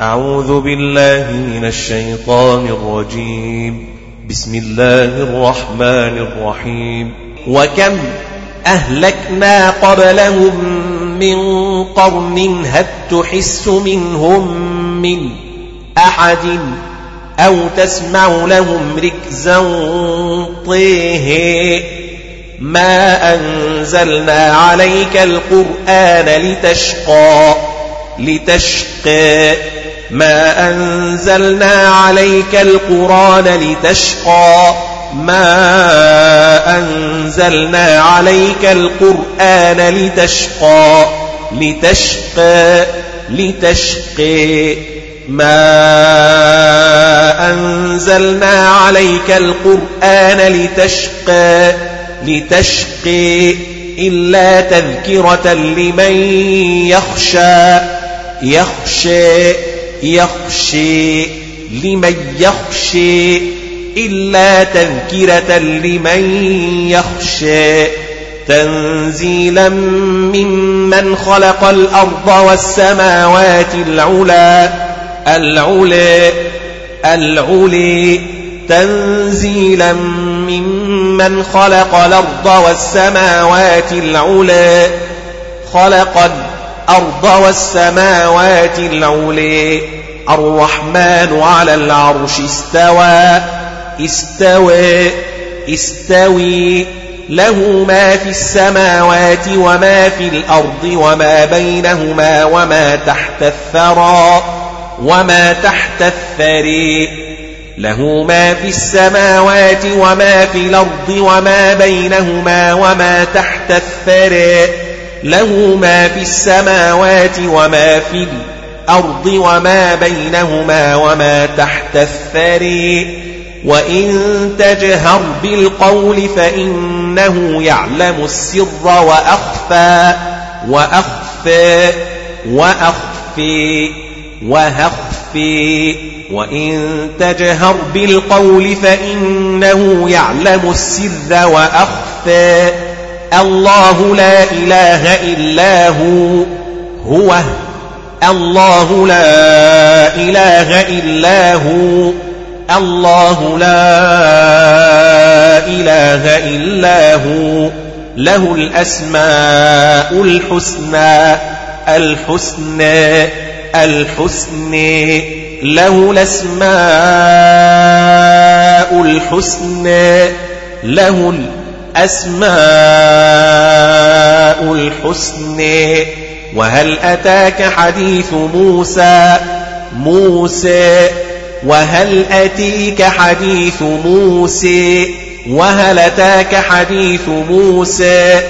أعوذ بالله من الشيطان الرجيم. بسم الله الرحمن الرحيم. وكم أهلكنا قبلهم من قرن هل تحس منهم من أحد أو تسمع لهم ركزا طيه؟ ما أنزلنا عليك القرآن لتشقى لتشقى. ما أنزلنا عليك القرآن لتشقى. ما أنزلنا عليك القرآن لتشقى. لتشقى. لتشقى. ما أنزلنا عليك القرآن لتشقى. لتشقي إلا تذكرة لمن يخشى. يخشى. يخشي لمن يخشي إلا تذكرة لمن يخشى تنزيلا ممن خلق الأرض والسماوات العلا العلا العلي تنزيلا ممن خلق الأرض والسماوات العلا خلق الأرض والسماوات العلي. الرحمن على العرش استوى. استوى. استوي. له ما في السماوات وما في الأرض وما بينهما وما تحت الثرى وما تحت الثري. له ما في السماوات وما في الأرض وما بينهما وما تحت الثرى له ما في السماوات وما في الأرض وما بينهما وما تحت الثري. وإن تجهر بالقول فإنه يعلم السر وأخفى وأخفى وأخفي وهخفي. وإن تجهر بالقول فإنه يعلم السر وأخفى. الله لا إله إلا هو. هو. الله لا إله إلا هو. الله لا إله إلا هو. له الأسماء الحسنى الحسنى الحسنى. له الأسماء الحسنى. له الأسماء الحسنى وهل أتاك حديث موسى؟ موسى. وهل أتيك حديث موسى؟ وهل أتاك حديث موسى؟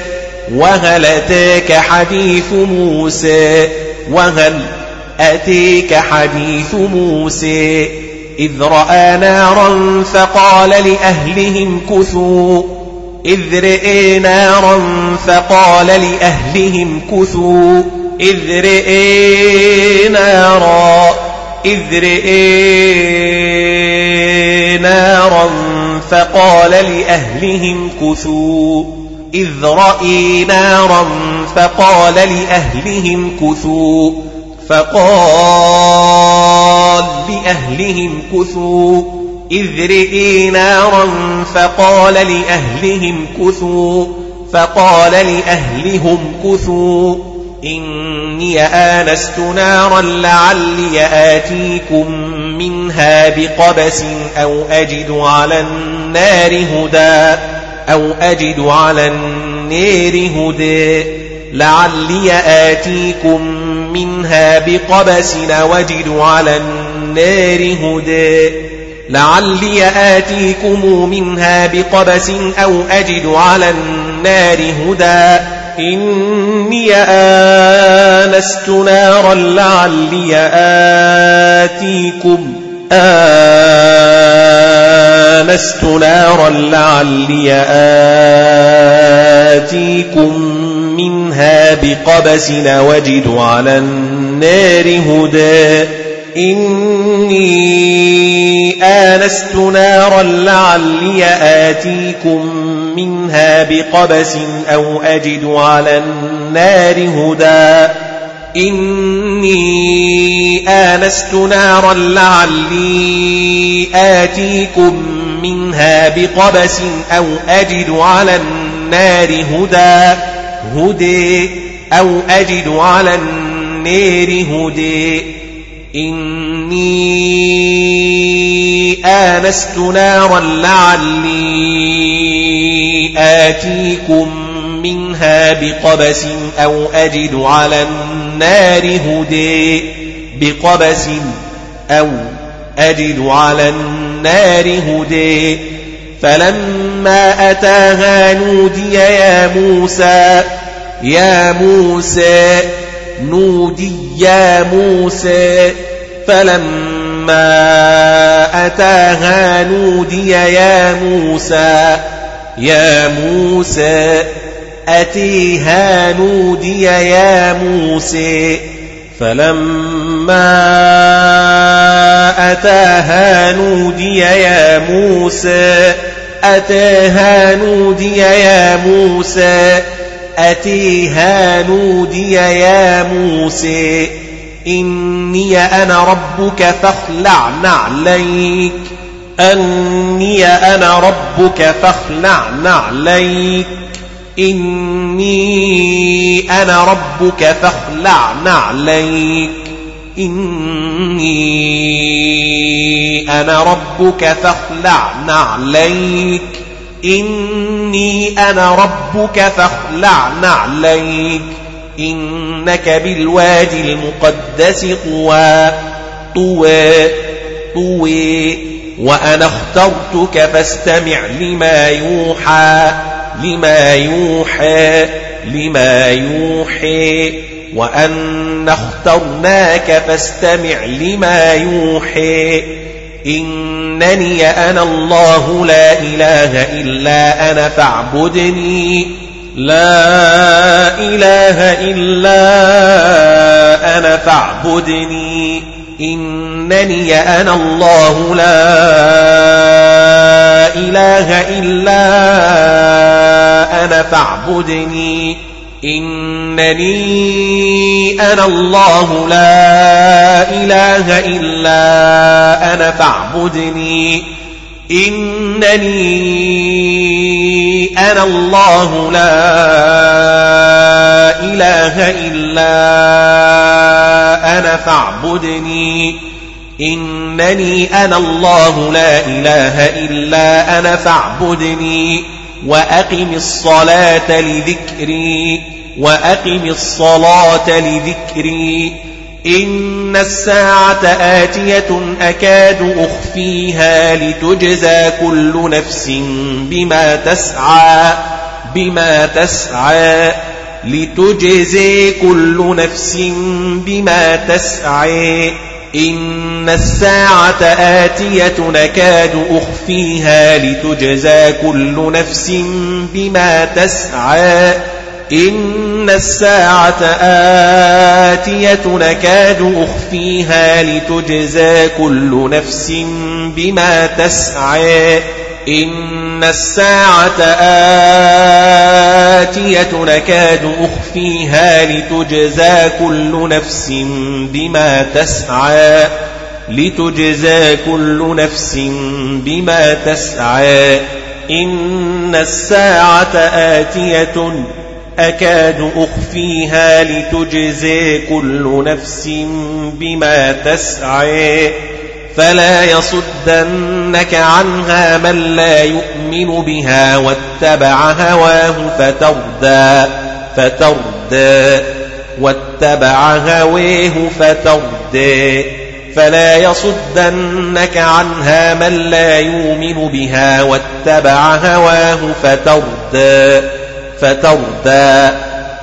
وهل أتاك حديث موسى؟ وهل أتيك حديث موسى؟ إذ رأى نارا فقال لأهلهم كثوا. إذ رئي نارا فقال لأهلهم كثوا. إذ رئي نارا إذ رئي نارا فقال لأهلهم كثوا. إذ رأي نارا فقال لأهلهم كثوا. فقال لأهلهم كثوا. إذ رئي نارا فقال لأهلهم كثوا فقال لأهلهم كثوا. إني آنست نارا لعلي آتيكم منها بقبس أو أجد على النار هدى أو أجد على النار هدى. لعلي آتيكم منها بقبس أو أجد على النار هدى. لعلي آتيكم منها بقبس أو أجد على النار هدى. إني آنست نارا لعلي آتيكم. آنست نارا لعلي آتيكم منها بقبس وجد على النار هدى. إني آنست نارا لعلي آتيكم منها بقبس أو أجد على النار هدى. إني آنست نارا لعلي آتيكم منها بقبس أو أجد على النار هدى. هدي أو أجد على النار هدي إني آنست نارا لعلي آتيكم منها بقبس أو أجد على النار هدي بقبس أو أجد على النار هدي فلما أتاها نودي يا موسى يا موسى نودي يا موسى فلما أتاها نودي يا موسى. يا موسى أتيها نودي يا موسى. فلما أتاها نودي يا موسى أتاها نودي يا موسى. أتيها نودي يا موسى إني أنا ربك فاخلع نعليك. أني أنا ربك فاخلع نعليك. إني أنا ربك فاخلع نعليك. إني أنا ربك فاخلع نعليك. إني أنا ربك فاخلع نعليك إنك بالوادي المقدس طوى طوى طوى. وأنا اخترتك فاستمع لما يوحى لما يوحى لما يوحي وأن اخترناك فاستمع لما يوحي إنني أنا الله لا إله إلا أنا فاعبدني. لا إله إلا أنا فاعبدني. إنني أنا الله لا إله إلا أنا فاعبدني. إنني أنا الله لا إله إلا أنا فاعبدني. إنني أنا الله لا إله إلا أنا فاعبدني. إنني أنا الله لا إله إلا أنا فاعبدني. وأقم الصلاة لذكري وأقم الصلاة لذكري. إن الساعة آتية أكاد أخفيها لتجزى كل نفس بما تسعى بما تسعى. لتجزي كل نفس بما تسعى. إن الساعة آتية نكاد أخفيها لتجزى كل نفس بما تسعى إن الساعة آتية نكاد أخفيها لتجزى كل نفس بما تسعى إن الساعة آتية نكاد أخفيها لتجزى كل نفس بما تسعى لتجزى كل نفس بما تسعى. إن الساعة آتية أكاد أخفيها لتجزي كل نفس بما تسعي فلا يصدنك عنها من لا يؤمن بها واتبع هواه فتردى فتردى. واتبع هواه فتردى. فلا يصدنك عنها من لا يؤمن بها واتبع هواه فتردى فتردى.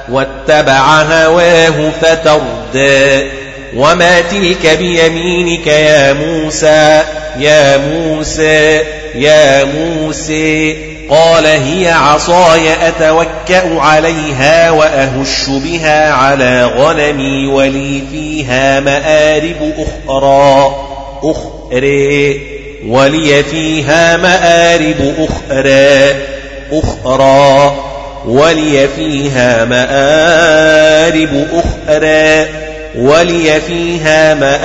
واتبع هواه فتردى. وما تلك بيمينك يا موسى يا موسى يا موسى قال هي عصاي أتوكأ عليها وأهش بها على غنمي ولي فيها مآرب أخرى أخرى ولي فيها مآرب أخرى أخرى ولي فيها مآرب أخرى. ولي فيها مآرب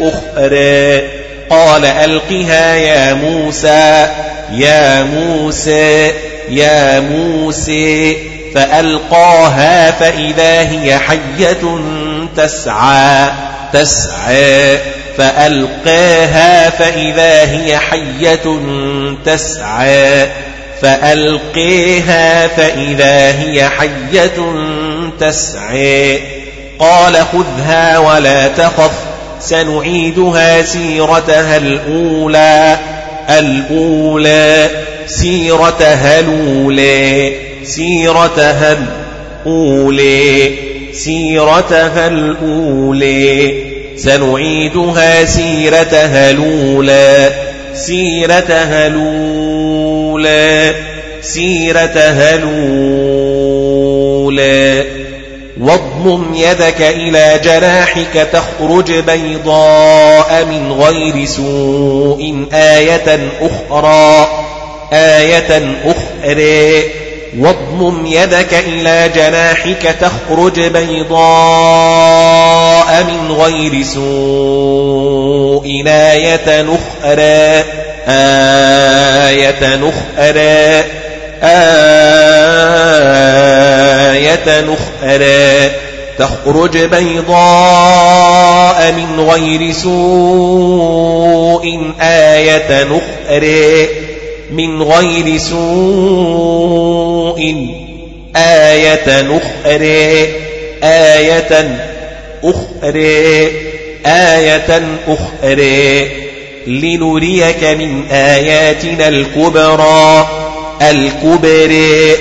أخرى. قال ألقها يا موسى يا موسى يا موسى. فألقاها فإذا هي حية تسعى تسعى. فألقاها فإذا هي حية تسعى. فألقيها فإذا هي حية تسعى قال خذها ولا تخف سنعيدها سيرتها الأولى. الأولى سيرتها الأولى سيرتها الأولى سيرتها الأولى. سنعيدها سيرتها الأولى سيرتها الأولى سيرتها الأولى. واضمم يدك إلى جناحك تخرج بيضاء من غير سوء آية أخرى آية أخرى. واضمم يدك إلى جناحك تخرج بيضاء من غير سوء آية أخرى آية أخرى. آية أخرى تخرج بيضاء من غير سوء آية أخرى من غير سوء آية أخرى آية أخرى آية أخرى. لنريك من آياتنا الكبرى. الكبرى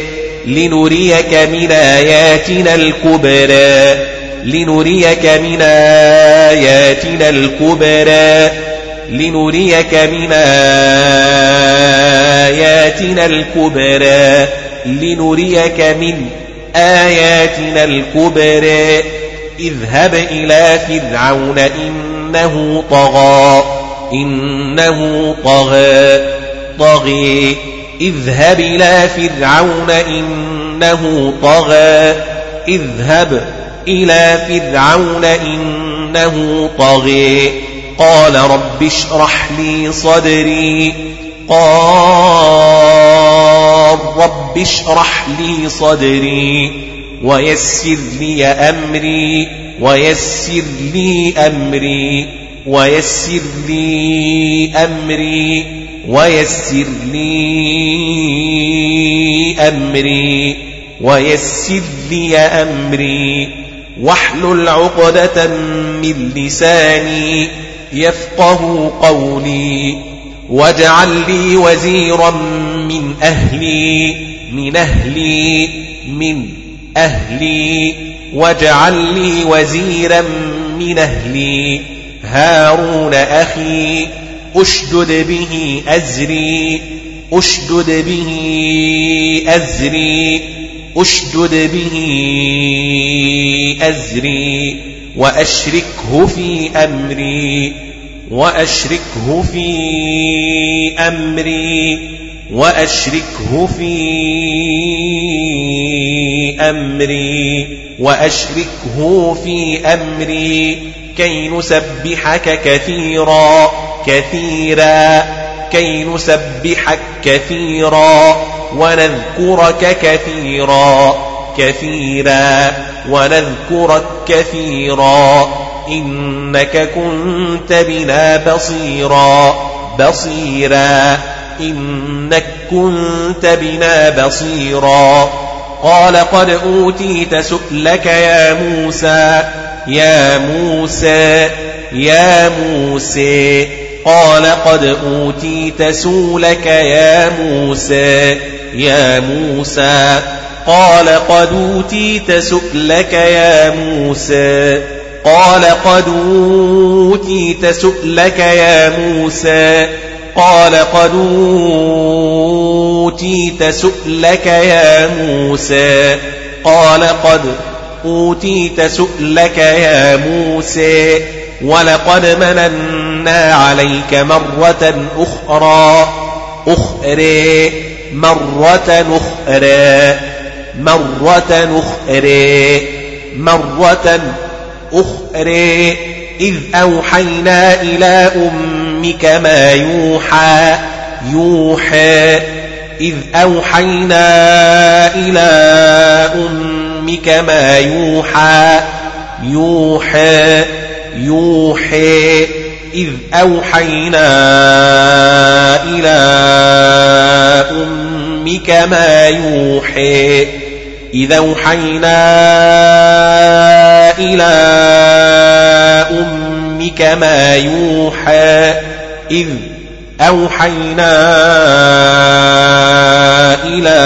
لنريك من آياتنا الكبرى لنريك من آياتنا الكبرى لنريك من آياتنا الكبرى لنريك من آياتنا الكبرى اذهب إلى فرعون إنه طغى إنه طغى طغي. اذهب إلى فرعون إنه طغى. اذهب إلى فرعون إنه طغي. قال رب اشرح لي صدري. قال رب اشرح لي صدري. ويسر لي أمري. ويسر لي أمري. ويسر لي أمري. ويسر لي أمري ويسر لي أمري. واحلل عقدة من لساني يفقه قولي واجعل لي وزيرا من أهلي من أهلي من أهلي. واجعل لي وزيرا من أهلي هارون أخي أشدد به أزري أشدد به أزري أشدد به أزري وأشركه في أمري وأشركه في أمري وأشركه في أمري وأشركه في أمري كي نسبحك كثيرا. كثيرا كي نسبحك كثيرا ونذكرك كثيرا كثيرا ونذكرك كثيرا. إنك كنت بنا بصيرا بصيرا. إنك كنت بنا بصيرا. قال قد أوتيت سؤلك يا موسى يا موسى يا موسى. قال قد أوتيت سولك يا موسى يا موسى. قال قد أوتيت سؤلك يا موسى. قال قد أوتيت سؤلك يا موسى. قال قد أوتيت سؤلك يا موسى. قال قد أوتيت سؤلك يا موسى. ولقد مننا عليك مرة أخرى. أخرى. مرة أخرى. مرة أخرى. مرة أخرى. إذ أوحينا إلى أمك ما يوحى. يوحى. إذ أوحينا إلى أمك ما يوحى. يوحى. يوحى إذ أوحينا إلى أمك ما يوحى إذا أوحينا إلى أمك ما يوحى إذ أوحينا إلى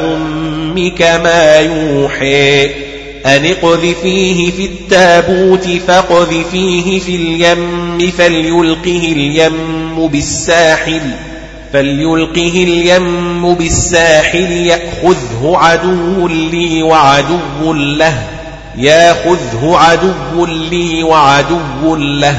أمك ما يوحى أن اقذفيه في التابوت فاقذفيه في اليم فليلقه اليم بالساحل فليلقه اليم بالساحل يأخذه عدو لي وعدو له ياخذه عدو لي وعدو له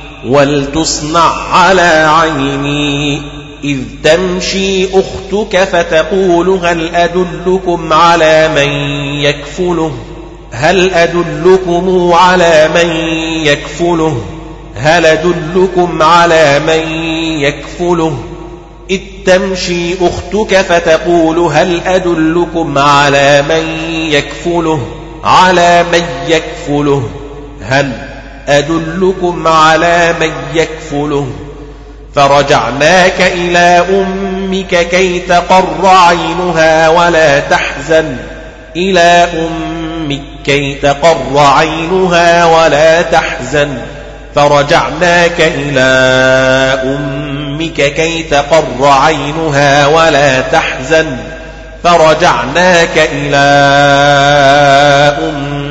ولتصنع على عيني إذ تمشي أختك فتقول هل أدلكم على من يكفله؟ هل أدلكم على من يكفله؟ هل أدلكم على من يكفله؟ إذ تمشي أختك فتقول هل أدلكم على من يكفله؟ على من يكفله؟ هل أدلكم على من يكفله فرجعناك إلى أمك كي تقر عينها ولا تحزن إلى أمك كي تقر عينها ولا تحزن فرجعناك إلى أمك كي تقر عينها ولا تحزن فرجعناك إلى أمك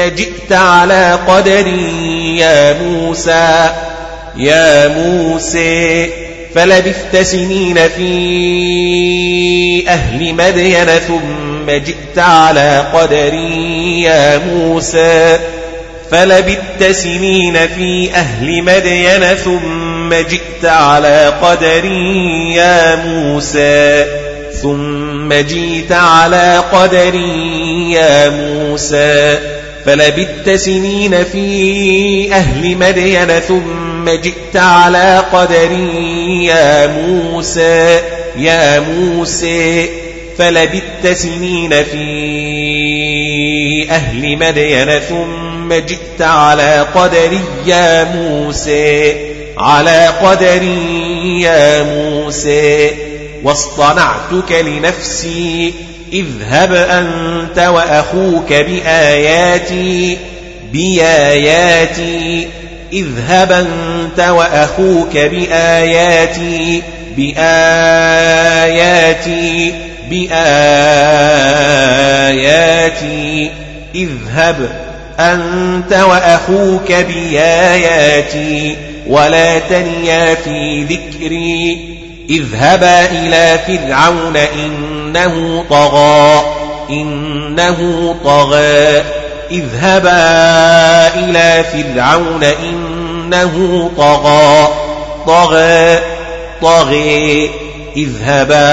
جئت على قدر يا موسى يا موسى فلبثت سنين في أهل مدين ثم جئت على قدر يا موسى فلبثت سنين في أهل مدين ثم جئت على قدر يا موسى ثم جئت على قدر يا موسى. فلبثت سنين في أهل مدين ثم جئت على قدر يا موسى يا موسى. فلبثت سنين في أهل مدين ثم جئت على قدر يا موسى على قدر يا موسى. واصطنعتك لنفسي إذهب أنت وأخوك بآياتي بآياتي. إذهب أنت وأخوك بآياتي بآياتي بآياتي. إذهب أنت وأخوك بآياتي ولا تنيا في ذكري. اذهبا إلى فرعون إنه طغى إنه طغى. اذهبا إلى فرعون إنه طغى. طغى طغي. اذهبا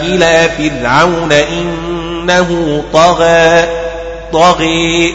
إلى فرعون إنه طغى. طغي.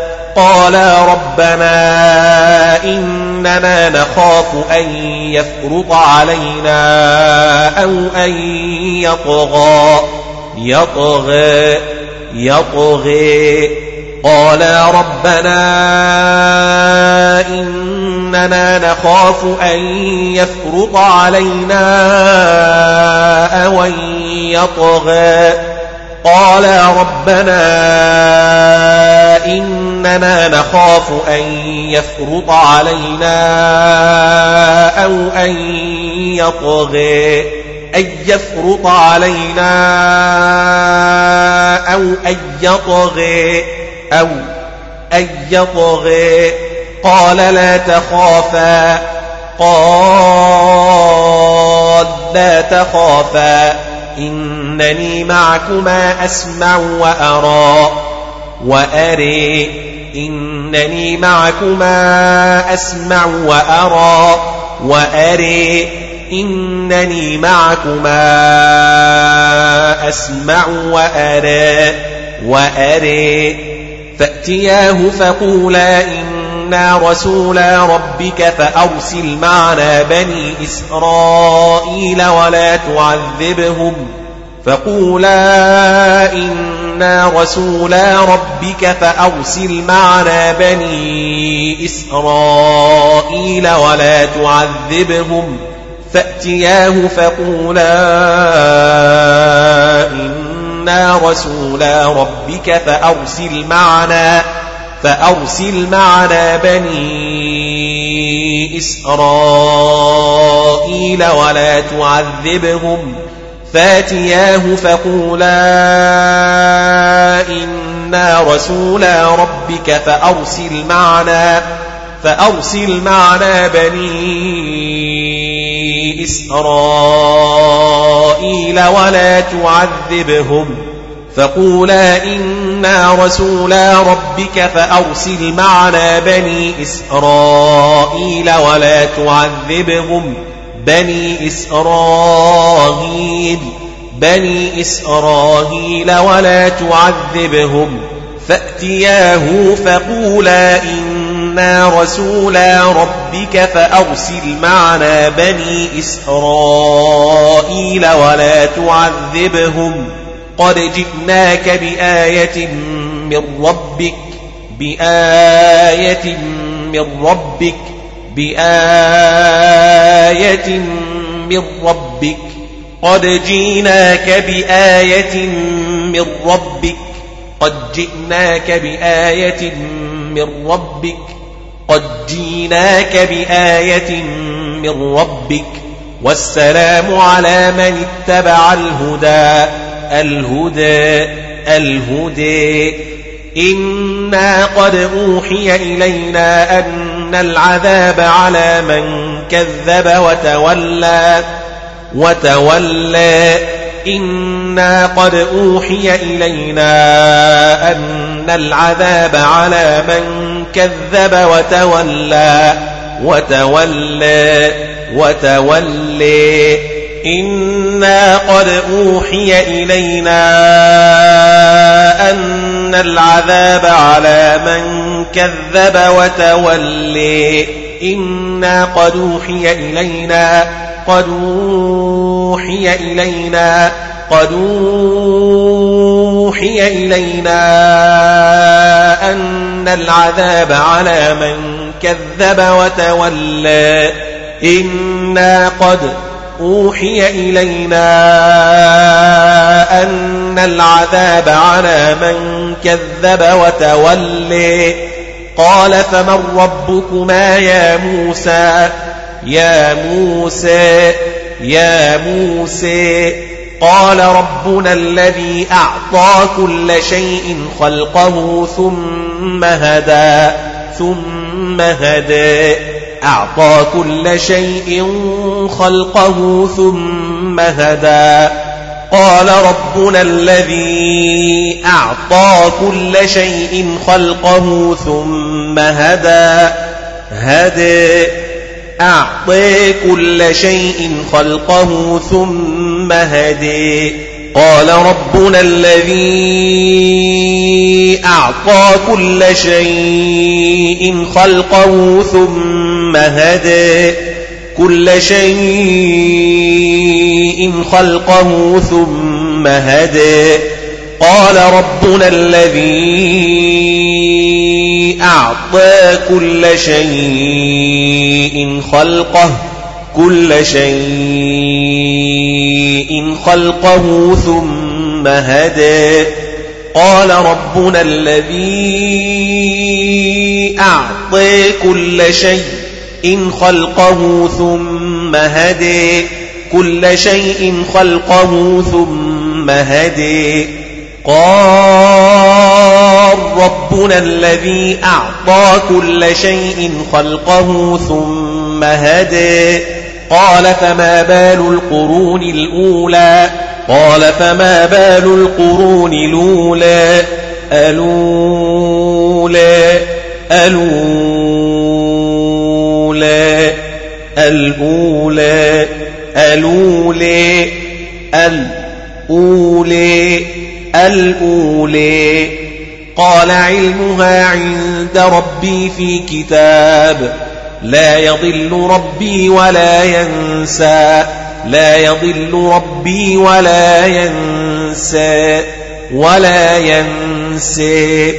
قالا ربنا إننا نخاف أن يفرط علينا أو أن يطغى. يطغى. يطغي قالا ربنا إننا نخاف أن يفرط علينا أو أن يطغى. قالا ربنا إننا نخاف أن يفرط علينا أو أن يطغي أن يفرط علينا أو أن يطغي أو أن يطغي قال لا تخافا قال لا تخافا إنني معكما أسمع وأرى وأري. إنني معكما أسمع وأرى وأري. إنني معكما أسمع وأرى وأري. فأتياه فقولا إنا رسولا ربك فأرسل معنا بني إسرائيل ولا تعذبهم فقولا إنا رسولا ربك فأرسل معنا بني إسرائيل ولا تعذبهم فأتياه فقولا إنا رسولا ربك فأرسل معنا فأرسل معنا بني إسرائيل ولا تعذبهم. فاتياه فقولا إنا رسولا ربك فأرسل معنا فأرسل معنا بني إسرائيل ولا تعذبهم. فقولا إنا رسولا ربك فأرسل معنا بني إسرائيل ولا تعذبهم. بني إسرائيل بني إسرائيل ولا تعذبهم. فأتياه فقولا إنا رسولا ربك فأرسل معنا بني إسرائيل ولا تعذبهم. قد جئناك بآية من ربك بآية من ربك بآية من ربك. قد جئناك بآية من ربك قد جئناك بآية من ربك قد جئناك بآية من ربك. والسلام على من اتبع الهدى. الهدى الهدى. إنا قد أوحي إلينا أن العذاب على من كذب وتولى وتولى. إنا قد أوحي إلينا أن العذاب على من كذب وتولى وتولى وتولى. إنا قد أوحي إلينا أن العذاب على من كذب وتولي إنا قد أوحي إلينا قد أوحي إلينا قد أوحي إلينا أن العذاب على من كذب وتولى إنا قد أوحي إلينا أن العذاب على من كذب وتولي. قال فمن ربكما يا موسى؟ يا موسى يا موسى. قال ربنا الذي أعطى كل شيء خلقه ثم هدى ثم هدى. أعطى كل شيء خلقه ثم هدى. قال ربنا الذي أعطى كل شيء خلقه ثم هدى. هدى أعطي كل شيء خلقه ثم هدي قال ربنا الذي أعطى كل شيء خلقه ثم هدي كل شيء خلقه ثم هدي قال ربنا الذي أعطى كل شيء خلقه كل شيء خلقه ثم هدى. قال ربنا الذي أعطى كل شيء خلقه ثم هدى. كل شيء خلقه ثم هدي قال ربنا الذي أعطى كل شيء خلقه ثم هدي قال فما بال القرون الأولى؟ قال فما بال القرون الأولى؟ الأولى الأولى الأولى الأولى الأولى الأولي. قال علمها عند ربي في كتاب. لا يضل ربي ولا ينسى. لا يضل ربي ولا ينسى. ولا ينسى.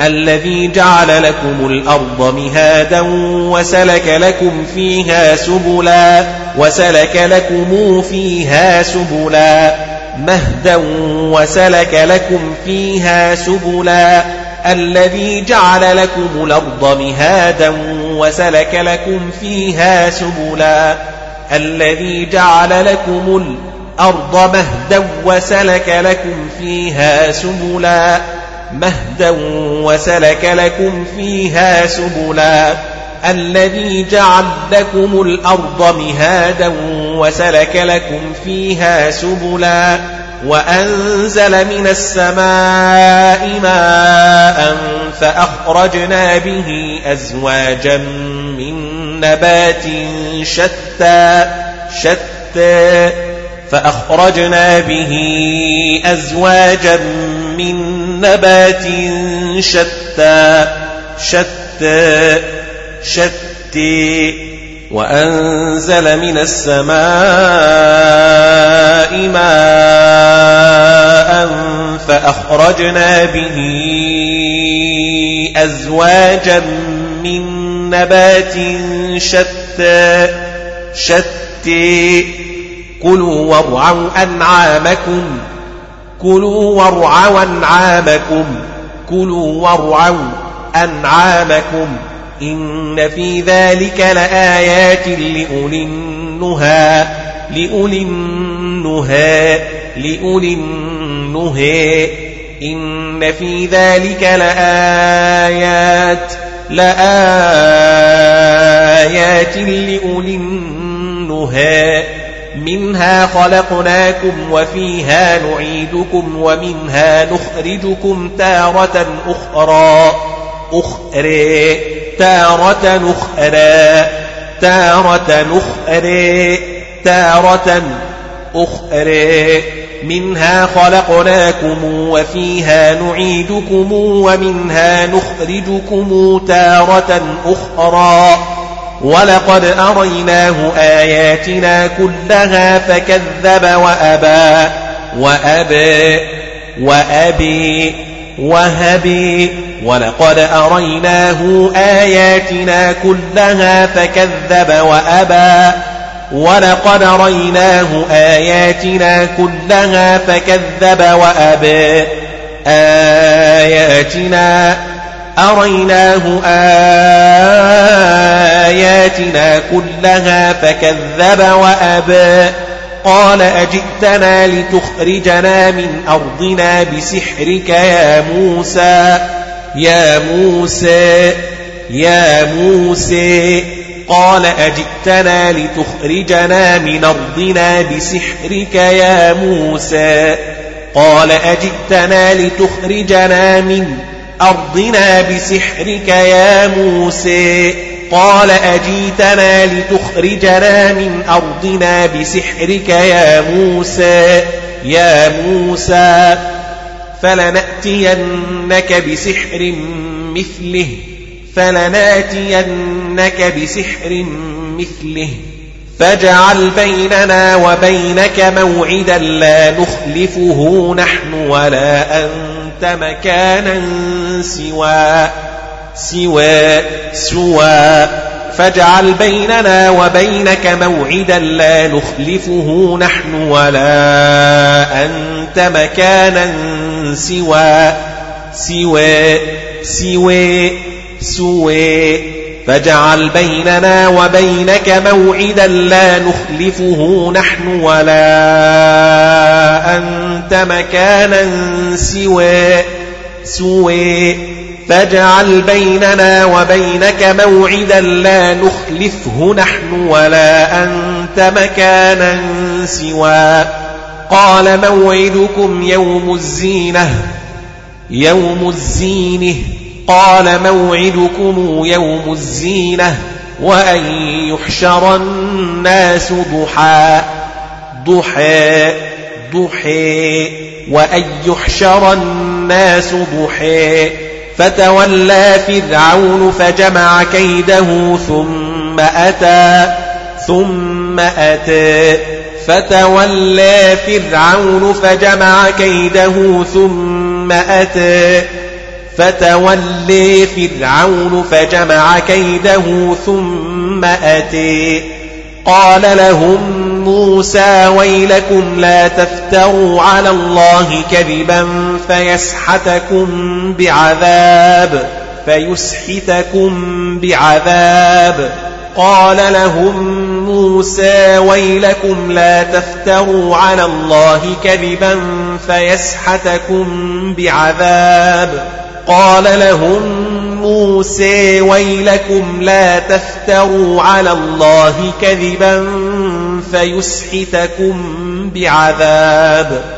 الذي جعل لكم الأرض مهادا وسلك لكم فيها سبلا وسلك لكم فيها سبلا. مهدا وسلك لكم فيها سبلا. الذي جعل لكم الأرض مهادا وسلك لكم فيها سبلا الذي جعل لكم الأرض مهدا وسلك لكم فيها سبلا مهدا وسلك لكم فيها سبلا الذي جعل لكم الأرض مهادا وسلك لكم فيها سبلا وأنزل من السماء ماء فأخرجنا به أزواجا من نبات شتى شتى فأخرجنا به أزواجا من نبات شتى شتى شتى. وأنزل من السماء ماء فأخرجنا به أزواجا من نبات شتى شتى. كلوا وارعوا أنعامكم كلوا وارعوا أنعامكم كلوا وارعوا أنعامكم. إن في ذلك لآيات لأولي النهى لأولي النهى لأولي النهى إن في ذلك لآيات لآيات لأولي النهى. منها خلقناكم وفيها نعيدكم ومنها نخرجكم تارة أخرى. أخرى تارة أخرى تارة أخرى تارة أخرى. منها خلقناكم وفيها نعيدكم ومنها نخرجكم تارة أخرى. ولقد أريناه آياتنا كلها فكذب وأبى وأبى وأبي وهبي ولقد أريناه آياتنا كلها فكذب وأبى. ولقد ريناه آياتنا كلها فكذب وأبى. آياتنا أريناه آياتنا كلها فكذب وأبى. قال أجئتنا لتخرجنا من أرضنا بسحرك يا موسى. يا موسى يا موسى. قال أجئتنا لتخرجنا من أرضنا بسحرك يا موسى. قال أجئتنا لتخرجنا من أرضنا بسحرك يا موسى. قال أجيتنا لتخرجنا من أرضنا بسحرك يا موسى يا موسى فلنأتينك بسحر مثله فلنأتينك بسحر مثله فاجعل بيننا وبينك موعدا لا نخلفه نحن ولا أنت مكانا سوى سوى سوى. فاجعل بيننا وبينك موعدا لا نخلفه نحن ولا أنت مكانا سوى. سوى سوى سوى. فاجعل بيننا وبينك موعدا لا نخلفه نحن ولا أنت مكانا سوى سوى. فاجعل بيننا وبينك موعدا لا نخلفه نحن ولا أنت مكانا سوى. قال موعدكم يوم الزينة. يوم الزينه قال موعدكم يوم الزينة. وأن يحشر الناس ضحى. ضحى ضحى. وأن يحشر الناس ضحى. فتولى فرعون فجمع كيده ثم أتى ثم أتى. فتولى فرعون فجمع كيده ثم أتى. فتولي فرعون فجمع كيده ثم أتي قال لهم موسى ويلكم لا تفتروا على الله كذبا فيسحتكم بعذاب فيسحتكم بعذاب. قال لهم موسى ويلكم لا تفتروا على الله كذبا فيسحتكم بعذاب. قال لهم موسى ويلكم لا تفتروا على الله كذبا فيسحتكم بعذاب.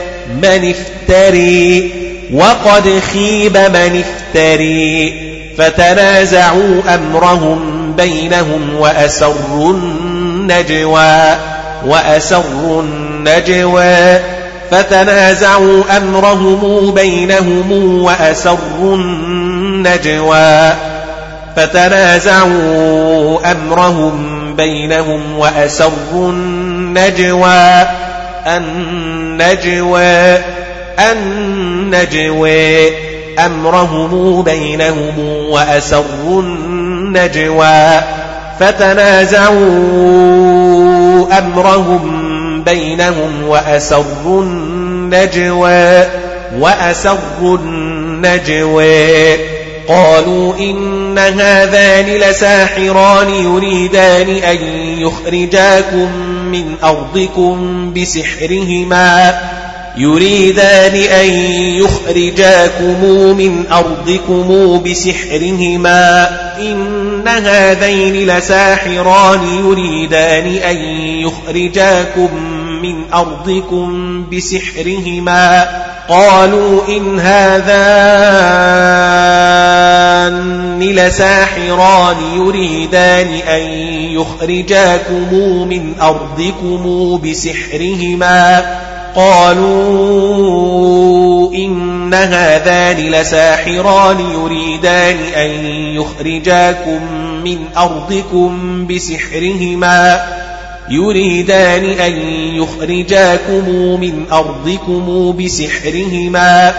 من افتري وقد خيب من افتري. فتنازعوا أمرهم بينهم وأسروا النجوى وأسروا النجوى. فتنازعوا أمرهم بينهم وأسروا النجوى. فتنازعوا أمرهم بينهم وأسروا النجوى. النجوى النجوى أمرهم بينهم وأسروا النجوى فتنازعوا أمرهم بينهم وأسروا النجوى وأسروا النجوى. قالوا إن هذان لساحران يريدان أن يخرجاكم من أرضكم بسحرهما يريدان أن يخرجاكم من أرضكم بسحرهما إن هذين لساحران يريدان أن يخرجاكم من أرضكم بسحرهما قالوا إن هذان لساحران يريدان أن يخرجاكم من أرضكم بسحرهما قالوا إن هذان لساحران يريدان أن يخرجاكم من أرضكم بسحرهما يريدان أن يخرجاكم من أرضكم بسحرهما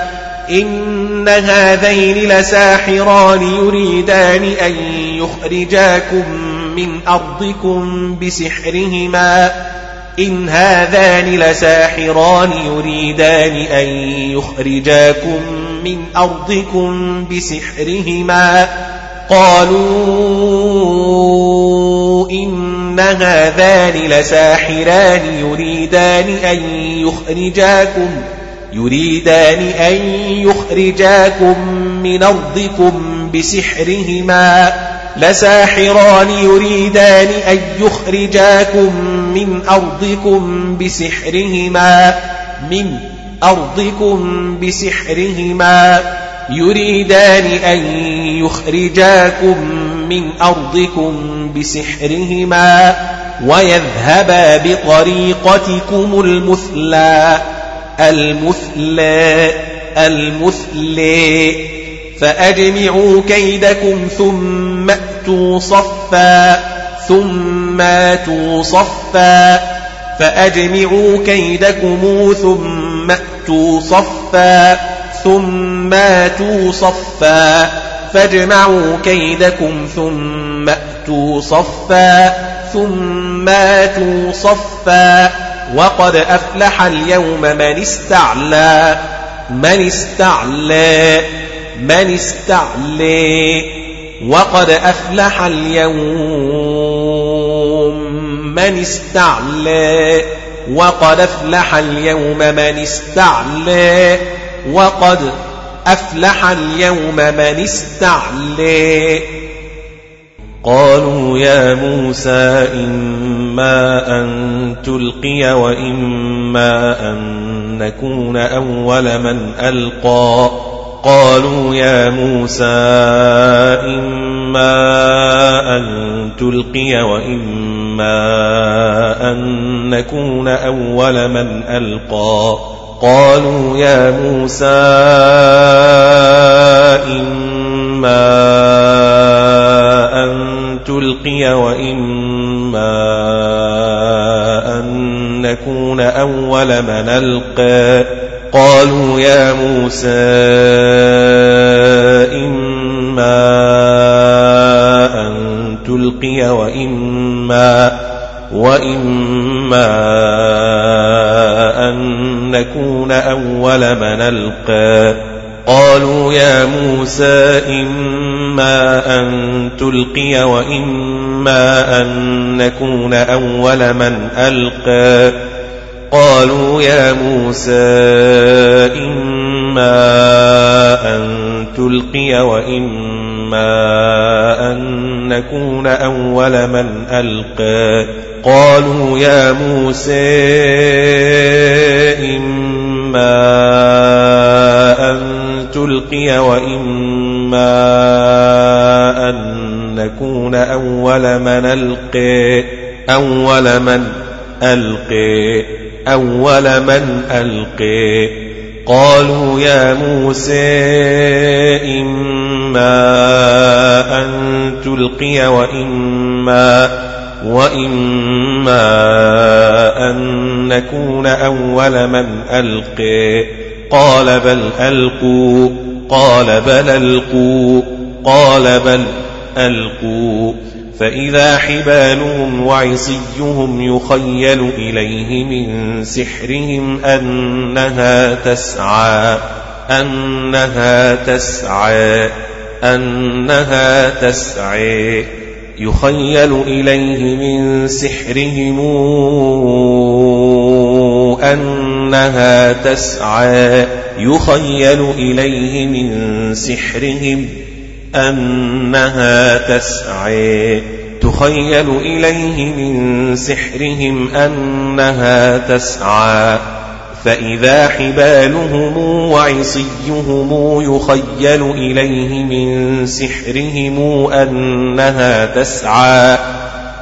إن هذين لساحران يريدان أن يخرجاكم من أرضكم بسحرهما إن هذان لساحران يريدان أن يخرجاكم من أرضكم بسحرهما قالوا إن هذان لساحران يريدان أن يخرجاكم يريدان أن يخرجاكم من أرضكم بسحرهما لساحران يريدان أن يخرجاكم من أرضكم بسحرهما من أرضكم بسحرهما يريدان أن يخرجاكم من أرضكم بسحرهما ويذهبا بطريقتكم المثلى. المثلى المثلى. فأجمعوا كيدكم ثم أتوا صفا ثم أتوا صفا. فأجمعوا كيدكم ثم أتوا صفا ثم أتوا صفا فاجمعوا كيدكم ثم أتوا صفا ثم أتوا صفا. وقد أفلح اليوم من استعلى من استعلى من استعلى. وقد أفلح اليوم من استعلى وقد أفلح اليوم من استعلى. وقد أفلح اليوم من استعلى قالوا يا موسى إما أن تلقي وإما أن نكون أول من ألقى. قالوا يا موسى إما أن تلقي وإما أن نكون أول من ألقى. قالوا يا موسى إما أن تلقي وإما أن نكون أول من ألقى. قالوا يا موسى إما أن تلقي وإما وإما أن نكون أول من ألقى. قالوا يا موسى إما أن تلقي وإما أن نكون أول من ألقى. قالوا يا موسى إما أن تلقي وإما أن نكون أول من ألقى. قالوا يا موسى إما أن تلقي وإما أن نكون أول من ألقى أول من ألقى أول من ألقي. قالوا يا موسى إما أن تلقي وإما وإما أن نكون أول من ألقي. قال بل ألقوا. قال بل ألقوا. قال بل ألقوا. فإذا حبالهم وعصيهم يخيل إليه من سحرهم أنها تسعى. أنها تسعى. أنها تسعى. يخيل إليه من سحرهم أنها تسعى يخيل إليه من سحرهم أنها تسعى تخيل إليه من سحرهم أنها تسعى فإذا حبالهم وعصيهم يخيل إليه من سحرهم أنها تسعى.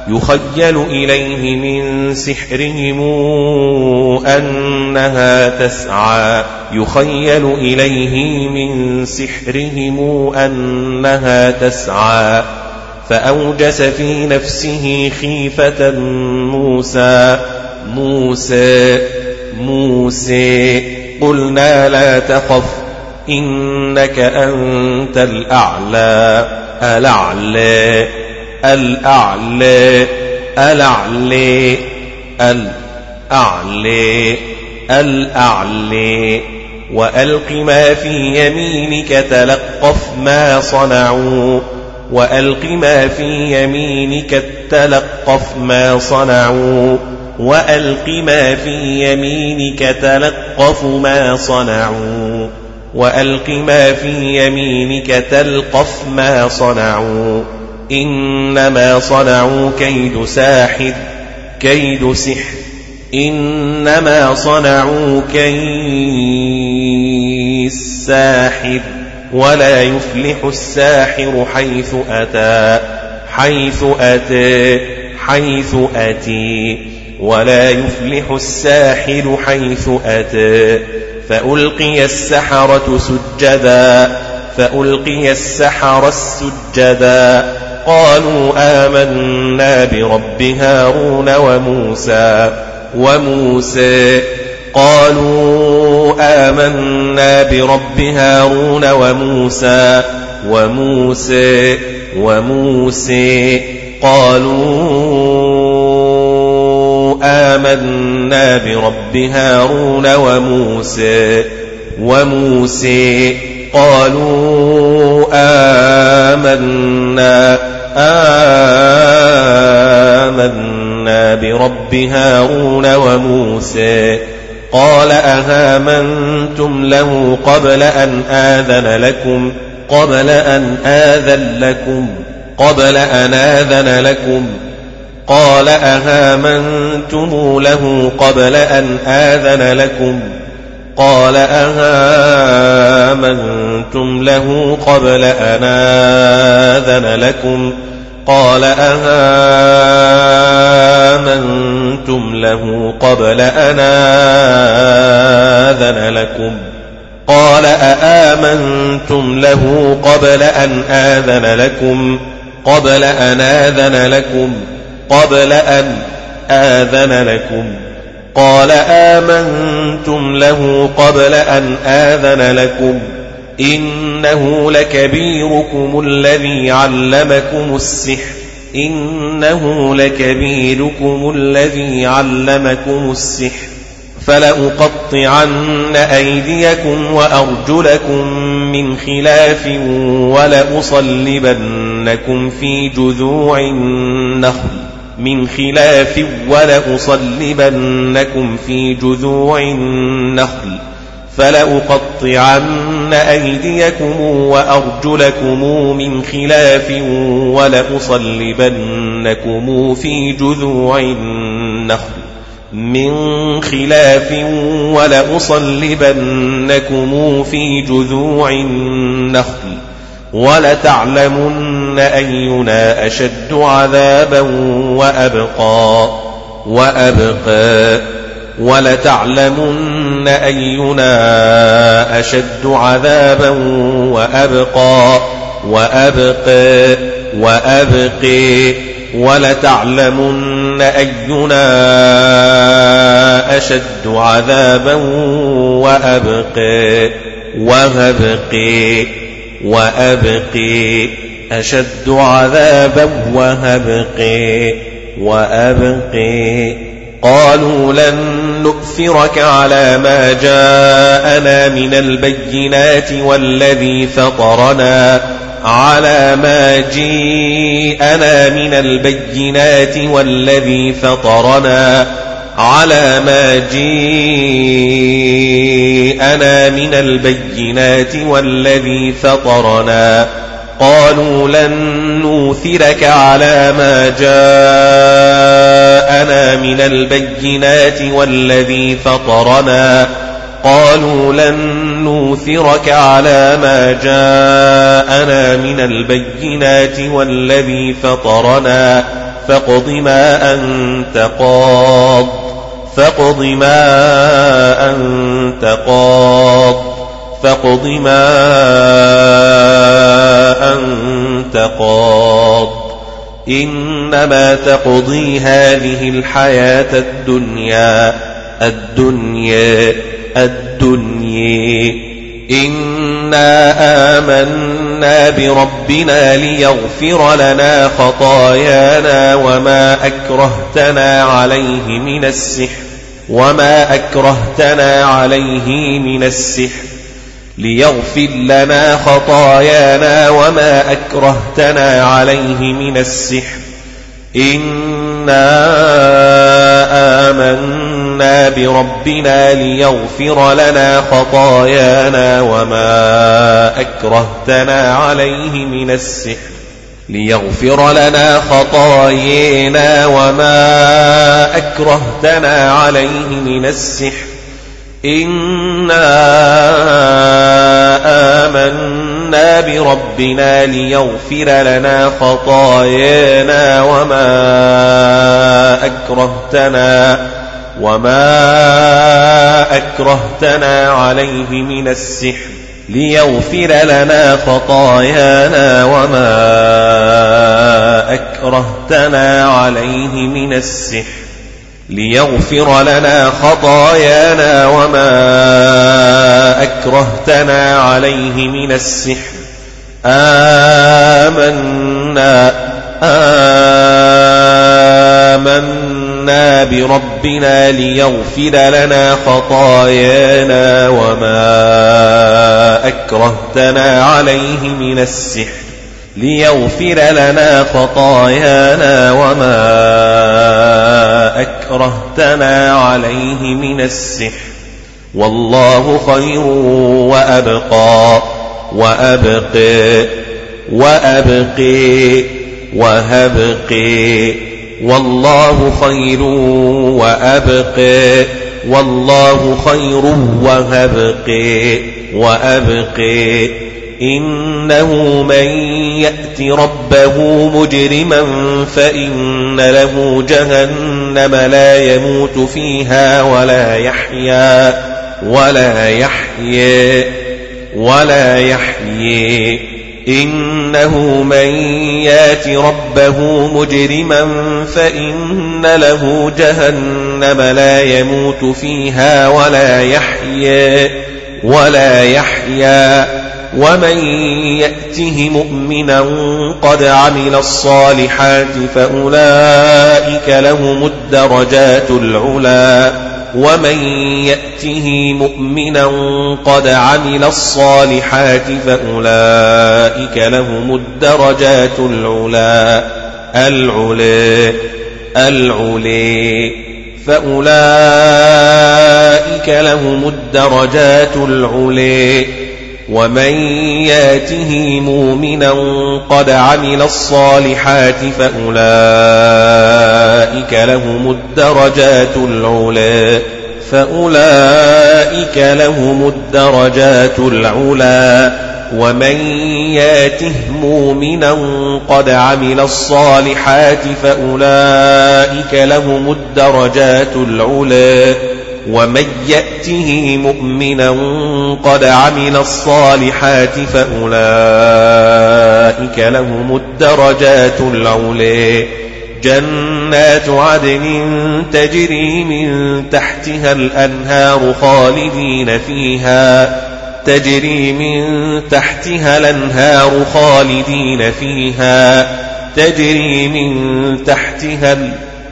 يخيل إليه من سحرهم أنها تسعى. يخيل إليه من سحرهم أنها تسعى. فأوجس في نفسه خيفة موسى. موسى موسى قلنا لا تخف إنك أنت الأعلى. الأعلى الأعلى الأعلى الأعلى الأعلى. وألق ما في يمينك تلقف ما صنعوا. وألق ما في يمينك تلقف ما صنعوا. وألق ما في يمينك تلقف ما صنعوا وألق ما في يمينك تلقف ما صنعوا إنما صنعوا كيد ساحر كيد سحر إنما صنعوا كيد ساحر ولا يفلح الساحر حيث أتى حيث أتى حيث أتي. ولا يفلح الساحر حيث أتى. فألقي السحرة سجدا. فألقي السحرة السجدا قالوا آمنا برب هارون وموسى. وموسى قالوا آمنا برب هارون وموسى. وموسى وموسى قالوا آمنا برب هارون وموسى وموسى قالوا آمنا آمنا برب هارون وموسى. قال أهامنتم له قبل أن آذن لكم قبل أن آذن لكم قبل أن آذن لكم. قال أهامنتم له قبل أن آذن لكم قال أهامنتم له قبل أن آذن لكم قال أهامنتم له قبل أن آذن لكم قال أآمنتم له قبل أن آذن لكم قبل أن آذن لكم قبل أن آذن لكم. قال آمنتم له قبل أن آذن لكم. إنه لكبيركم الذي علمكم السحر. إنه لكبيركم الذي علمكم السحر. فلأقطعن أيديكم وأرجلكم من خلاف ولأصلبنكم في جذوع النخل. من خلاف ولأصلبنكم في جذوع النخل فلأقطعن أيديكم وأرجلكم من خلاف ولأصلبنكم في جذوع النخل من خلاف ولأصلبنكم في جذوع النخل ولتعلمن أينا أشد عذابا وأبقى وأبقى. ولتعلمن أينا أشد عذابا وأبقى وأبقى وأبقي. ولتعلمن أينا أشد عذابا وأبقي. وهبقي وأبقي. أشد عذابا وهبقي. وأبقي. قالوا لن نؤثرك على ما جاءنا من البينات والذي فطرنا على ما جيءنا من البينات والذي فطرنا على ما جيءنا من البينات والذي فطرنا. قالوا لن نوثرك على ما جاءنا من البينات والذي فطرنا. قالوا لن نوثرك على ما جاءنا من البينات والذي فطرنا. فاقض ما أنت قاض. فاقض ما أنت قاض. فاقض ما أنت قاض. إنما تقضي هذه الحياة الدنيا. الدنيا. الدنيا. إنا آمنا بربنا ليغفر لنا خطايانا وما أكرهتنا عليه من السحر وما أكرهتنا عليه من السحر ليغفر لنا خطايانا وما أكرهتنا عليه من السحر إنا آمنا بربنا ليغفر لنا خطايانا وما أكرهتنا عليه من السحر ليغفر لنا خطايانا وما أكرهتنا عليه من السحر إنا آمنا بربنا ليغفر لنا خطايانا وما أكرهتنا وما أكرهتنا عليه من السحر ليغفر لنا خطايانا وما أكرهتنا عليه من السحر ليغفر لنا خطايانا وما أكرهتنا عليه من السحر آمنا آمنا بربنا ليغفر لنا خطايانا وما أكرهتنا عليه من السحر ليغفر لنا خطايانا وما أكرهتنا عليه من السحر والله خير وأبقى وأبقي وأبقي وهبقي والله خير وأبقي والله خير وهبقي وأبقي إنه من يأت ربه مجرما فإن له جهنم لا يموت فيها ولا يحيا. ولا يحيي ولا يحيي إنه من يات ربه مجرما فإن له جهنم لا يموت فيها ولا يحيي ولا يحيا. ومن يأته مؤمنا قد عمل الصالحات فأولئك لهم الدرجات العلا. ومن يأته مؤمنا قد عمل الصالحات فأولئك لهم الدرجات العلا العلا العلا فأولئك لهم الدرجات العلا ومن ياته مؤمنا قد عمل الصالحات فأولئك لهم الدرجات العلا فأولئك لهم الدرجات العلا ومن ياته مؤمنا قد عمل الصالحات فأولئك لهم الدرجات العلا ومن يأته مؤمنا قد عمل الصالحات فأولئك لهم الدرجات العلي جنات عدن تجري من تحتها الأنهار خالدين فيها تجري من تحتها الأنهار خالدين فيها تجري من تحتها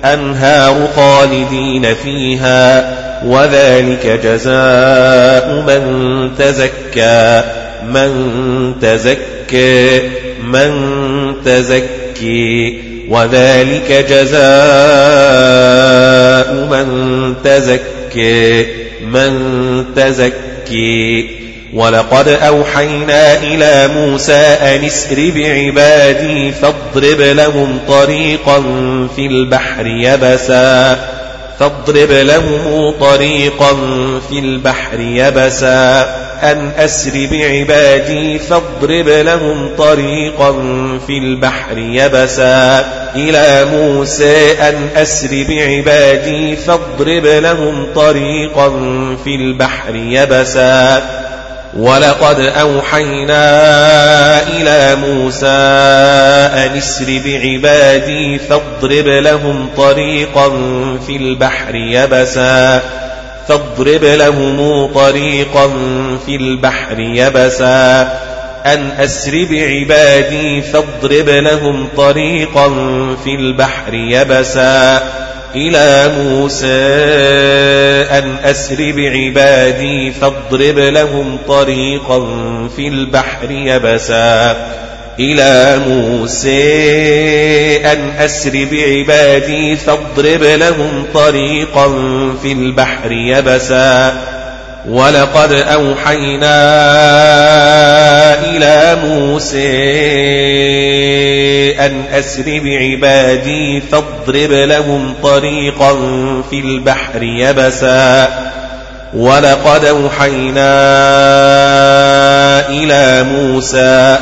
الأنهار خالدين فيها وذلك جزاء من تزكى. من تزكى من تزكي. وذلك جزاء من تزكي من تزكي. ولقد أوحينا إلى موسى أن اسر بعبادي فاضرب لهم طريقا في البحر يبسا. فاضرب لهم طريقا في البحر يبسا. أن أسر بعبادي فاضرب لهم طريقا في البحر يبسا. إلى موسى أن أسر بعبادي فاضرب لهم طريقا في البحر يبسا. ولقد أوحينا إلى موسى أن اسر بعبادي فاضرب لهم طريقا في البحر يبسا فاضرب لهم طريقا في البحر يبسا. أن أسر بعبادي فاضرب لهم طريقا في البحر يبسا. إلى موسى أن أسر بعبادي فاضرب لهم طريقا في البحر يبسا. إلى موسى أن أسر بعبادي فاضرب لهم طريقا في البحر يبسا. ولقد أوحينا إلى موسى أن أسر بعبادي فاضرب لهم طريقا في البحر يبسا. ولقد أوحينا إلى موسى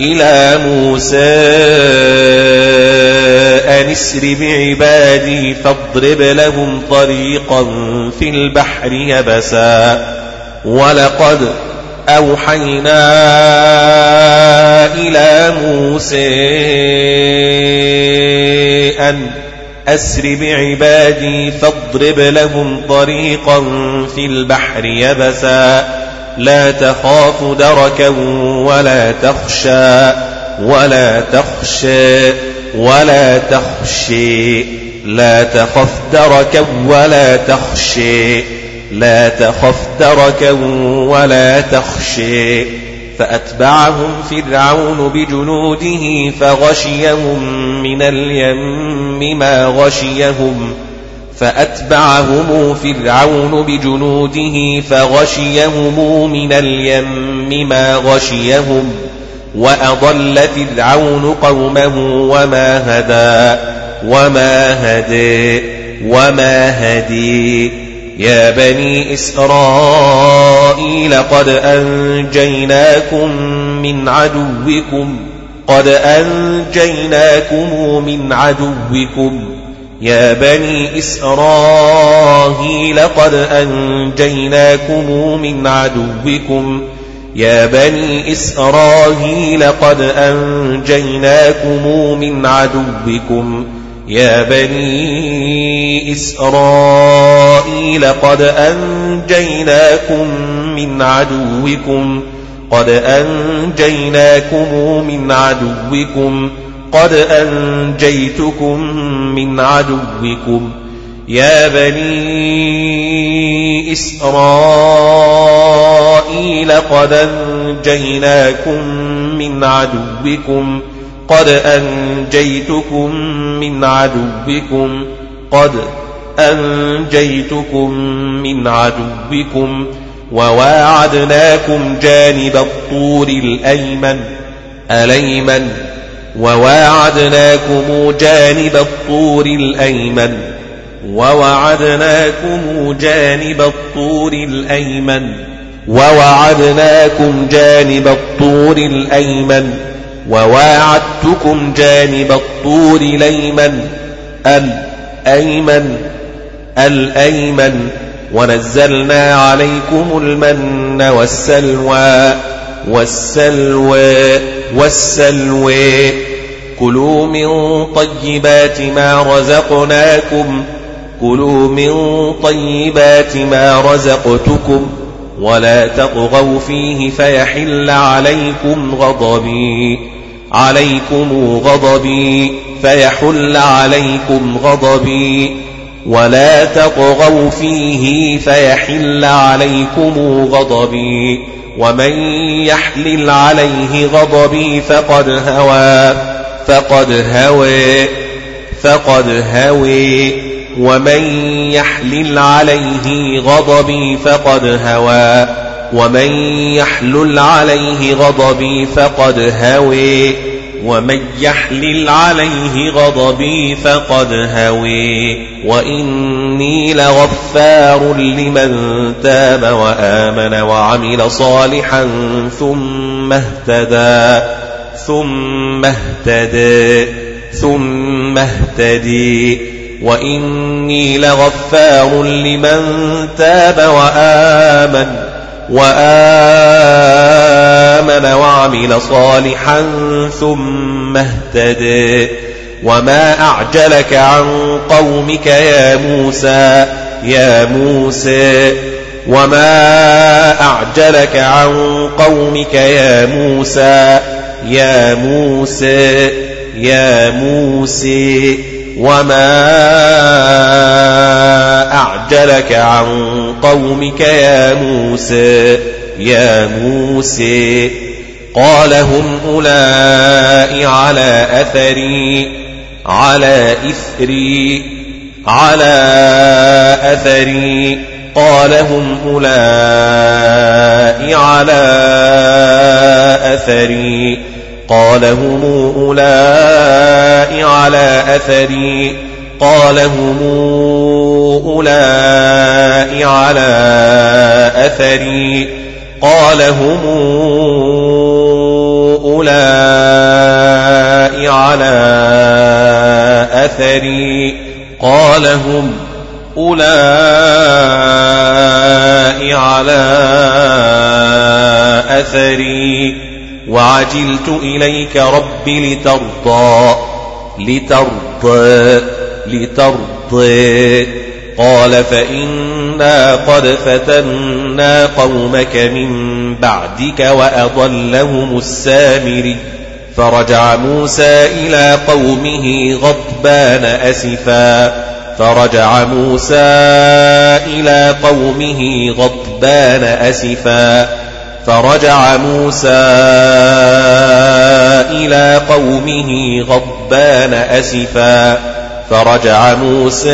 إلى موسى أن اسر بعبادي فاضرب لهم طريقا في البحر يبسا. ولقد أوحينا إلى موسى أن أسر بعبادي فاضرب لهم طريقا في البحر يبسا. لا تخاف دركا ولا تخشى ولا تخشى ولا تخشي. لا تخف دركا ولا تخشي. لا تخف دركا ولا تخشي. فأتبعهم فرعون بجنوده فغشيهم من اليم ما غشيهم. فأتبعهم فرعون بجنوده فغشيهم من اليم ما غشيهم وأضل فرعون قومه وما هدى وما هدي وما هدي. يا بني إسرائيل قد أنجيناكم من عدوكم قد أنجيناكم من عدوكم. يا بني إسرائيل قد أنجيناكم من عدوكم. يا بني إسرائيل قد أنجيناكم من عدوكم. يا بني إسرائيل قد أنجيناكم من عدوكم. قد أنجيناكم من عدوكم. قد أنجيتكم من عدوكم يا بني إسرائيل قد أنجيناكم من عدوكم قد أنجيتكم من عدوكم قد أنجيتكم من عدوكم وواعدناكم جانب الطور الأيمن الأيمن وواعدناكم جانب الطور الأيمن ووعدناكم جانب الطور الأيمن ووعدناكم جانب الطور الأيمن وواعدتكم جانب الطور الأيمن الأيمن الأيمن ونزلنا عليكم المن والسلوى والسلوى. والسلوى. كلوا من طيبات ما رزقناكم. كلوا من طيبات ما رزقتكم. ولا تطغوا فيه فيحل عليكم غضبي. عليكم غضبي. فيحل عليكم غضبي. ولا تطغوا فيه فيحل عليكم غضبي. ومن يحلل عليه غضبي فقد هوى فقد هوى فقد هوي ومن يحلل عليه غضبي فقد هوى ومن يحلل عليه غضبي فقد هوي ومن يحلل عليه غضبي فقد هوي. وإني لغفار لمن تاب وآمن وعمل صالحا ثم اهتدى. ثم اهتدى. ثم اهتدي. وإني لغفار لمن تاب وآمن وآمن وعمل صالحا ثم اهتدى وما أعجلك عن قومك يا موسى يا موسى. وما أعجلك عن قومك يا موسى يا موسى يا موسى. وما أعجلك عن قومك يا موسى يا موسى. قال هم أولئك على أثري على إثري على أثري. قال هم أولئك على أثري. قال هم أولئك على أثري. قال هم أولئك على أثري. قال هم أولئك على أثري. قال هم أولئك على أثري. وعجلت إليك رب لترضى لترضى. لترضى قال فإنا قد فتنا قومك من بعدك وأضلهم السامري. فرجع موسى إلى قومه غضبان أسفا. فرجع موسى إلى قومه غضبان أسفا. فرجع موسى إلى قومه غضبان أسفا. فرجع موسى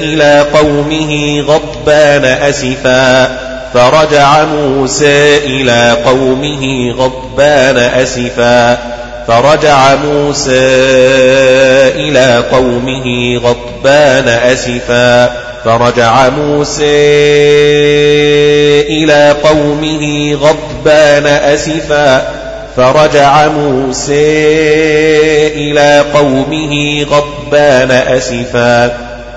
إلى قومه غضبان أسفا. فرجع موسى إلى قومه غضبان أسفا. فرجع موسى إلى قومه غضبان أسفا. فرجع موسى إلى قومه غضبان أسفا. فرجع موسى إلى قومه غضبان أسفا.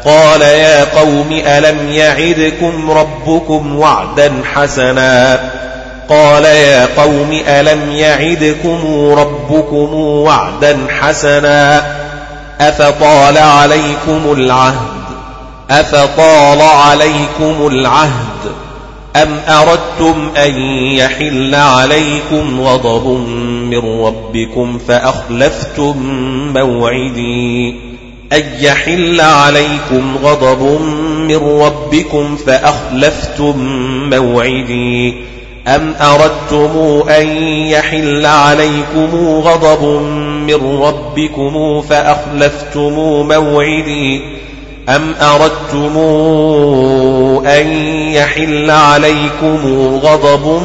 قال يا قوم ألم يعدكم ربكم وعدا حسنا؟ قال يا قوم ألم يعدكم ربكم وعدا حسنا؟ أفطال عليكم العهد؟ أفطال عليكم العهد؟ أم أردتم أن يحل عليكم غضب من ربكم فأخلفتم موعدي أن يحل عليكم غضب من ربكم فأخلفتم موعدي أم أردتم أن يحل عليكم غضب من ربكم فأخلفتم موعدي أم أردتم أن يحل عليكم غضب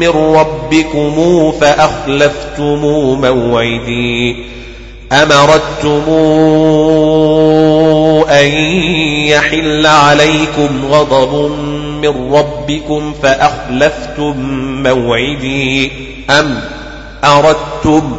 من ربكم فأخلفتم موعدي أم أردتم أن يحل عليكم غضب من ربكم فأخلفتم موعدي أم أردتم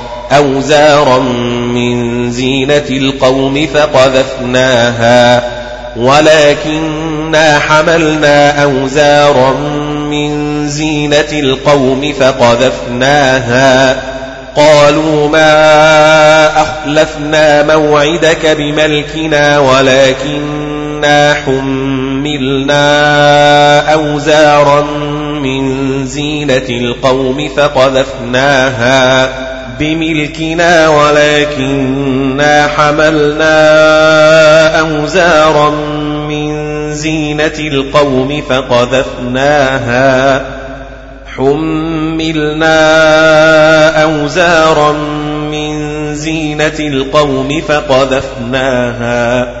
أوزارا من زينة القوم فقذفناها ولكننا حملنا أوزارا من زينة القوم فقذفناها. قالوا ما أخلفنا موعدك بملكنا ولكننا حملنا أوزارا من زينة القوم فقذفناها. بملكنا ولكننا حملنا أوزارا من زينة القوم فقذفناها. حملنا أوزارا من زينة القوم فقذفناها.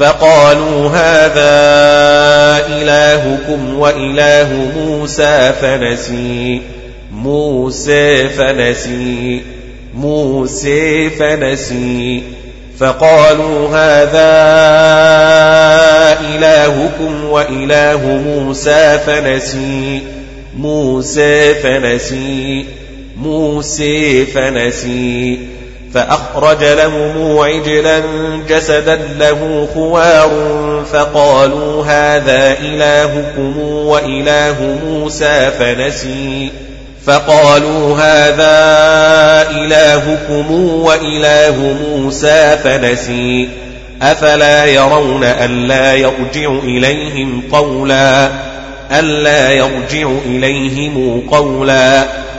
فقالوا هذا إلهكم وإله موسى فنسي. موسى فنسي. موسى فنسي. فقالوا هذا إلهكم وإله موسى فنسي. موسى فنسي. موسى فنسي. فأخرج لهم عجلا جسدا له خوار فقالوا هذا إلهكم وإله موسى فنسي. فقالوا هذا إلهكم وإله موسى فنسي. أفلا يرون ألا يرجع إليهم قولا ألا يرجع إليهم قولا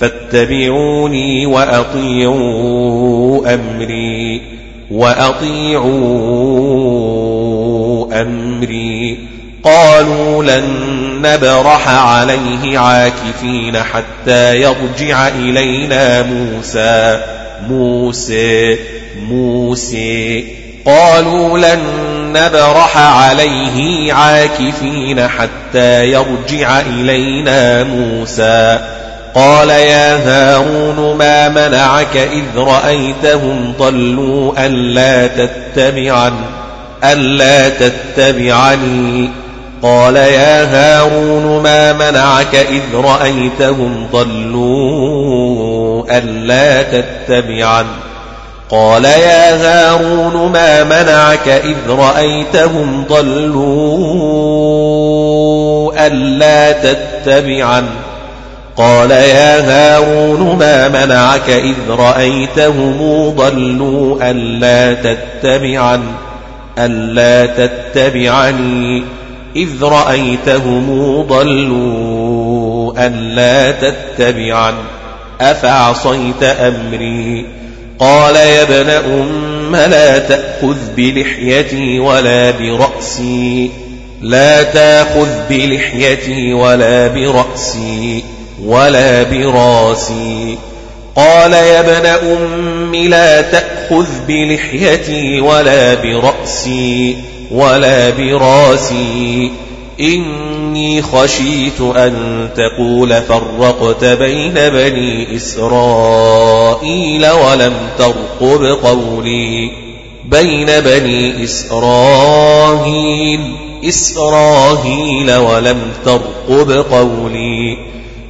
فاتبعوني وأطيعوا أمري وأطيعوا أمري. قالوا لن نبرح عليه عاكفين حتى يرجع إلينا موسى. موسى موسى. قالوا لن نبرح عليه عاكفين حتى يرجع إلينا موسى. قال يا هارون ما منعك إذ رأيتهم ضلوا ألا تتبعن ألا تتبعني. قال يا هارون ما منعك إذ رأيتهم ضلوا ألا تتبعن. قال يا هارون ما منعك إذ رأيتهم ضلوا ألا تتبعن. قال يا هارون ما منعك إذ رأيتهم ضلوا ألا تتبعن ألا تتبعني. إذ رأيتهم ضلوا ألا تتبعن. أفعصيت أمري؟ قال يا ابن أم لا تأخذ بلحيتي ولا برأسي. لا تأخذ بلحيتي ولا برأسي. ولا براسي. قال يا ابن أم لا تأخذ بلحيتي ولا برأسي ولا براسي. إني خشيت أن تقول فرقت بين بني إسرائيل ولم ترقب قولي. بين بني إسرائيل إسرائيل ولم ترقب قولي.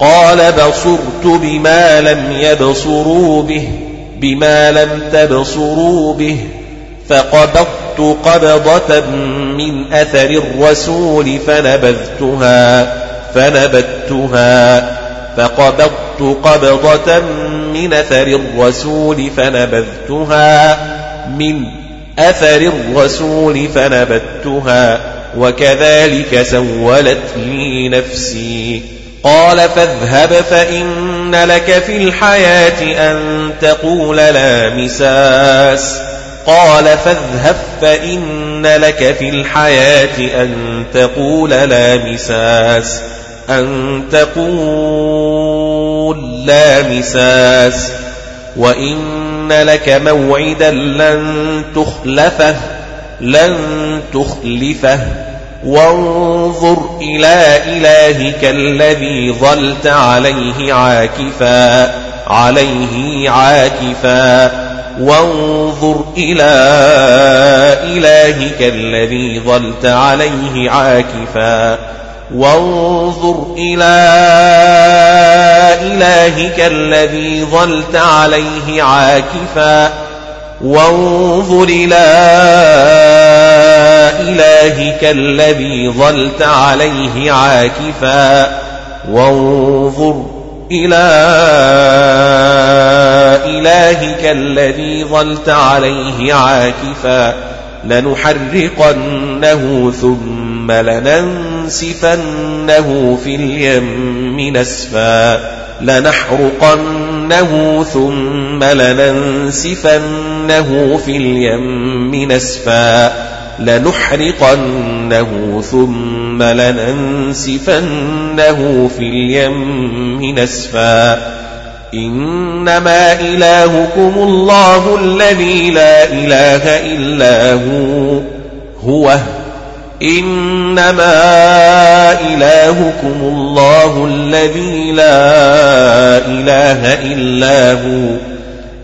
قال بصرت بما لم يبصروا به بما لم تبصروا به فقبضت قبضة من أثر الرسول فنبذتها فنبتها فقبضت قبضة من أثر الرسول فنبذتها من أثر الرسول فنبتها وكذلك سولت لي نفسي. قال فاذهب فإن لك في الحياة أن تقول لا مساس. قال فاذهب فإن لك في الحياة أن تقول لا مساس. أن تقول لا مساس. وإن لك موعدا لن تخلفه لن تخلفه. وانظر إلى إلهك الذي ظلت عليه عاكفا عليه عاكفا. وانظر إلى إلهك الذي ظلت عليه عاكفا. وانظر إلى إلهك الذي ظلت عليه عاكفا. وانظر إلى إلهك الذي ظلت عليه عاكفا. وانظر إلى إلهك الذي ظلت عليه عاكفا. لنحرقنه ثم لننسفنه في اليم نسفا. لنحرقنه ثم لننسفنه في اليم نسفا. لنحرقنه ثم لننسفنه في اليم نسفا إنما إلهكم الله الذي لا إله إلا هو هو. إنما إلهكم الله الذي لا إله إلا هو.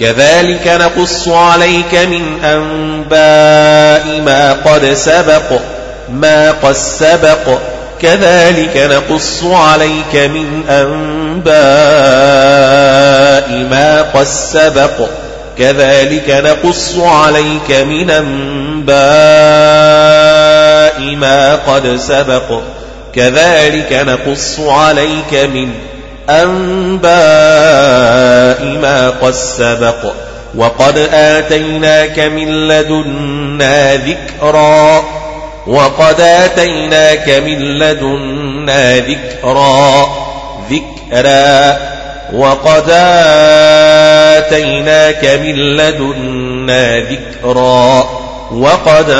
كذلك نقص عليك من أنباء ما قد سبق ما قد سبق. كذلك نقص عليك من أنباء ما قد سبق. كذلك نقص عليك من أنباء ما قد سبق. كذلك نقص عليك من أنباء ما قد سبق وقد آتيناك من لدنا ذكرا وقد آتيناك من لدنا ذكرا ذكرا وقد آتيناك من لدنا ذكرا وقد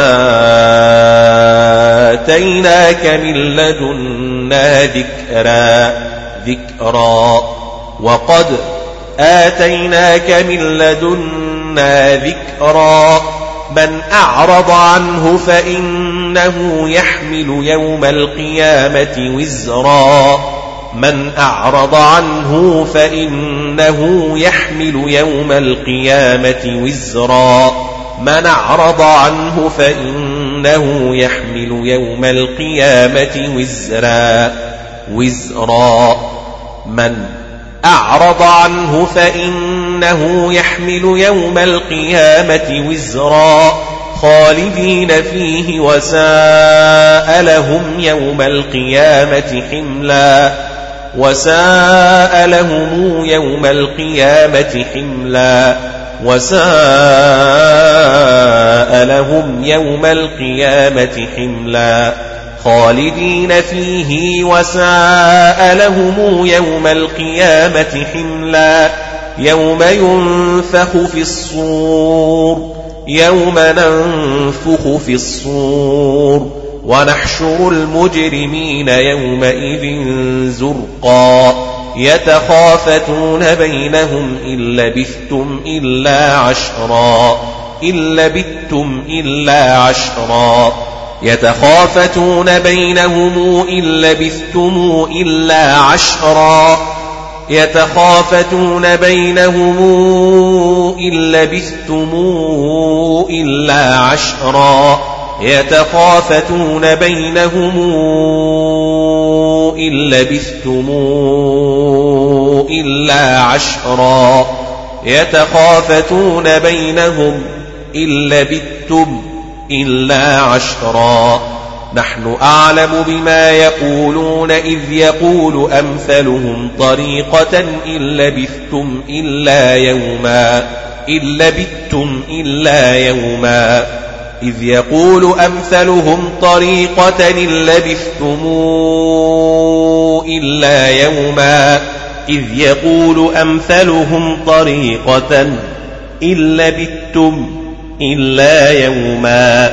آتيناك من لدنا ذكرا ذكرا وقد آتيناك من لدنا ذكرا من أعرض عنه فإنه يحمل يوم القيامة وزرا من أعرض عنه فإنه يحمل يوم القيامة وزرا من أعرض عنه فإنه يحمل يوم القيامة وزرا وزرا من أعرض عنه فإنه يحمل يوم القيامة وزرا خالدين فيه وساء لهم يوم القيامة حملا وساء لهم يوم القيامة حملا وساء لهم يوم القيامة حملا خالدين فيه وساء لهم يوم القيامة حملا يوم ينفخ في الصور يوم ننفخ في الصور. ونحشر المجرمين يومئذ زرقا يتخافتون بينهم إن لبثتم إلا عشرا إن لبثتم إلا عشرا. يتخافتون بينهم إن لبثتم إلا عشرا. يتخافتون بينهم إن لبثتم إلا عشرا. يتخافتون بينهم إن لبثتم إلا عشرا. يتخافتون بينهم إن لبثتم إلا عشرا. نحن أعلم بما يقولون إذ يقول أمثلهم طريقة إن لبثتم إلا يوما. إن لبثتم إلا يوما. إذ يقول أمثلهم طريقة إن لبثتم إلا يوما. إذ يقول أمثلهم طريقة إن لبثتم إلا يوما.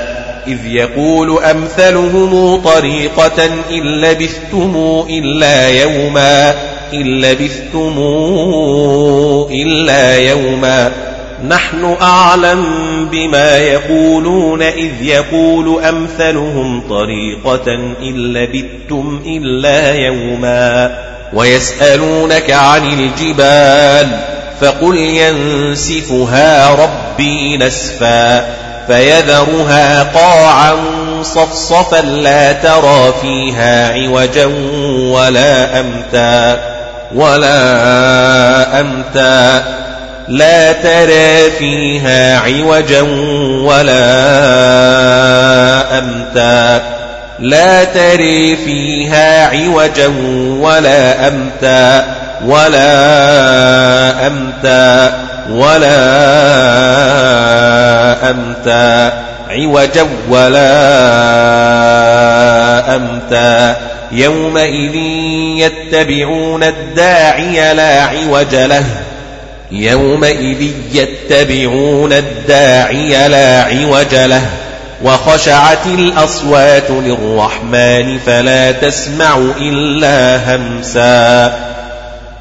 إذ يقول أمثلهم طريقة إن لبثتم إلا يوما. إن لبثتم إلا يوما. نحن أعلم بما يقولون. إذ يقول أمثلهم طريقة إن لبثتم إلا يوما. ويسألونك عن الجبال. فقل ينسفها ربي نسفا فيذرها قاعا صفصفا لا ترى فيها عوجا ولا أمتا ولا أمتا لا ترى فيها عوجا ولا أمتا لا تري فيها عوجا ولا أمتا ولا أمتا ولا أمتا. عوجا ولا أمتا. يومئذ يتبعون الداعي لا عوج له. يومئذ يتبعون الداعي لا عوج له. وخشعت الأصوات للرحمن فلا تسمع إلا همسا.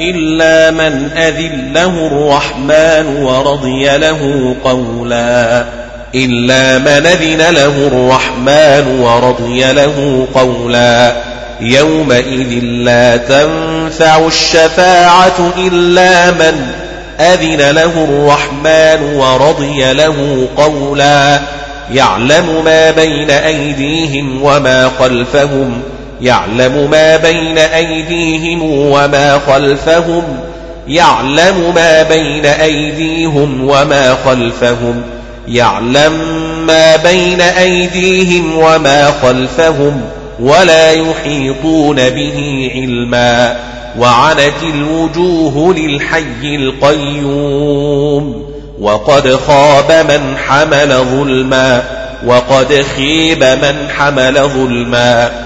إلا من أذن له الرحمن ورضي له قولا. إلا من أذن له الرحمن ورضي له قولا. يومئذ لا تنفع الشفاعة إلا من أذن له الرحمن ورضي له قولا. يعلم ما بين أيديهم وما خلفهم يعلم ما بين أيديهم وما خلفهم يعلم ما بين أيديهم وما خلفهم يعلم ما بين أيديهم وما خلفهم ولا يحيطون به علما. وعنت الوجوه للحي القيوم وقد خاب من حمل ظلما وقد خيب من حمل ظلما.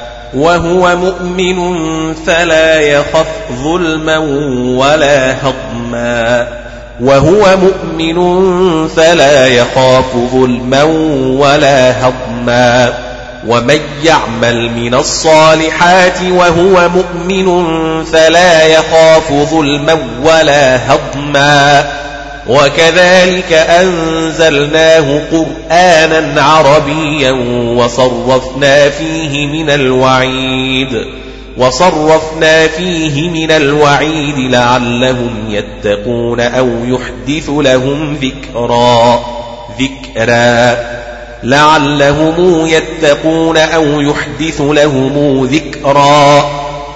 وهو مؤمن فلا يخف ظلما ولا هضما. وهو مؤمن فلا يخاف ظلما ولا هضما. ومن يعمل من الصالحات وهو مؤمن فلا يخاف ظلما ولا هضما. وكذلك أنزلناه قرآنا عربيا وصرفنا فيه من الوعيد وصرفنا فيه من الوعيد لعلهم يتقون أو يحدث لهم ذكرا ذكرا. لعلهم يتقون أو يحدث لهم ذكرا.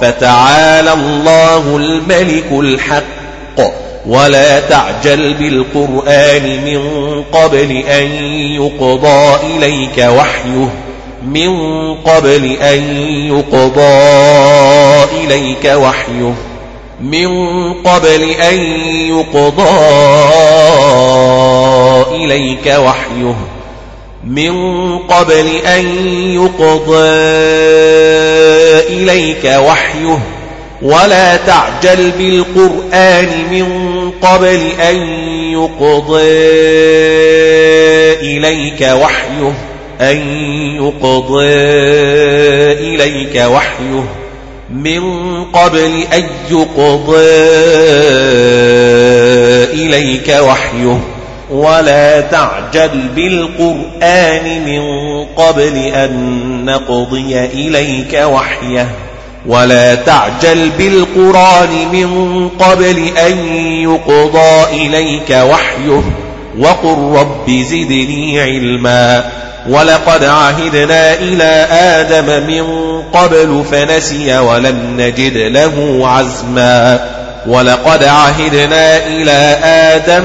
فتعالى الله الملك الحق. ولا تعجل بالقرآن من قبل أن يقضى إليك وحيه. من قبل أن يقضى إليك وحيه. من قبل أن يقضى إليك وحيه. من قبل أن يقضى إليك وحيه. ولا تعجل بالقرآن من قبل أن يقضى إليك وحيه. أن يقضى إليك وحيه. من قبل أن يقضى إليك وحيه. ولا تعجل بالقرآن من قبل أن نقضي إليك وحيه. ولا تعجل بالقرآن من قبل أن يقضى إليك وحيه. وقل رب زدني علما. ولقد عهدنا إلى آدم من قبل فنسي ولم نجد له عزما. ولقد عهدنا إلى آدم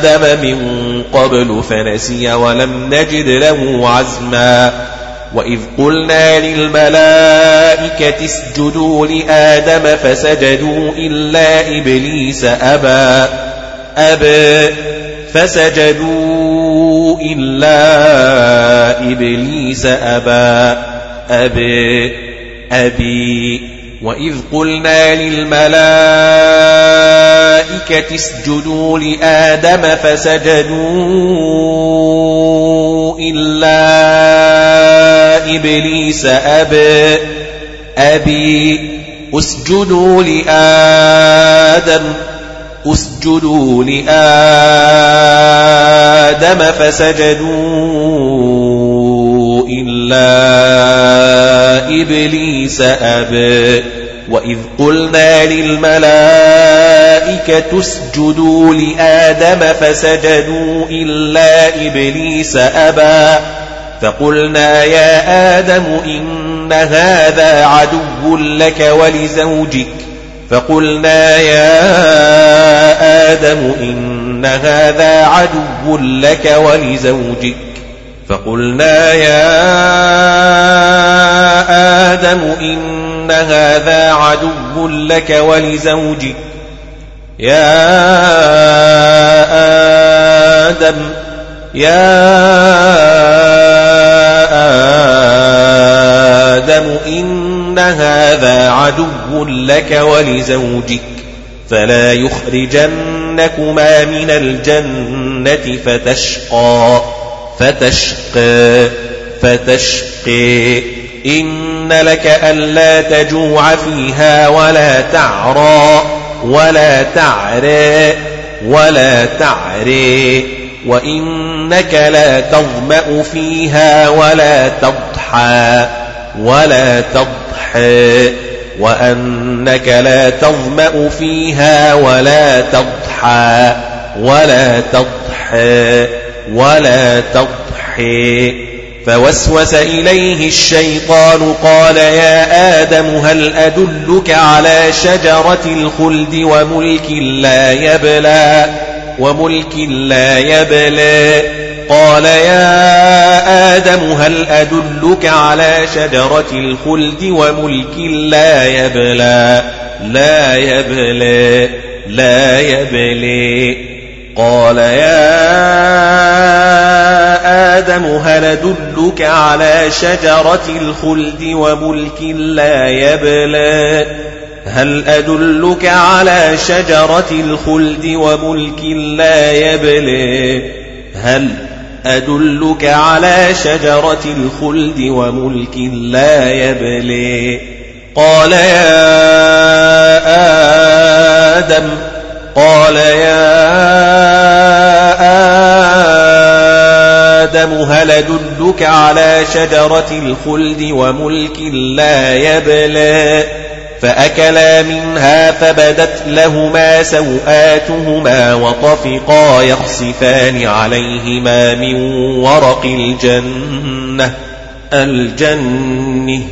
آدم من قبل فنسي ولم نجد له عزما وإذ قلنا للملائكة اسجدوا لآدم فسجدوا إلا إبليس أبى أبى فسجدوا إلا إبليس أبى أبي أبي. وإذ قلنا للملائكة اسجدوا لآدم فسجدوا إلا إبليس أبى أبي اسجدوا لآدم اسجدوا لآدم فسجدوا إلا إبليس أبى وإذ قلنا للملائكة اسجدوا لآدم فسجدوا إلا إبليس أبى فقلنا يا آدم إن هذا عدو لك ولزوجك فقلنا يا آدم إن هذا عدو لك ولزوجك فقلنا يا آدم إن هذا عدو لك ولزوجك. يا آدم يا آدم إن هذا عدو لك ولزوجك. فلا يخرجنكما من الجنة فتشقى فتشقى فتشقي إن لك ألا تجوع فيها ولا تعرى ولا تعرى ولا تعري وإنك لا تظمأ فيها ولا تضحى ولا تضحى وأنك لا تظمأ فيها ولا تضحى ولا تضحى ولا تضحي فوسوس إليه الشيطان قال يا آدم هل أدلك على شجرة الخلد وملك لا يبلى وملك لا يبلى قال يا آدم هل أدلك على شجرة الخلد وملك لا يبلى لا يبلى لا يبلي قال يا آدم هل أدلك على شجرة الخلد وملك لا يبلى؟ هل أدلك على شجرة الخلد وملك لا يبلي هل أدلك على شجرة الخلد وملك لا يبلي قال يا آدم قال يا آدم هل أدلك على شجرة الخلد وملك لا يبلي فأكلا منها فبدت لهما سوآتهما وطفقا يخصفان عليهما من ورق الجنة الجنة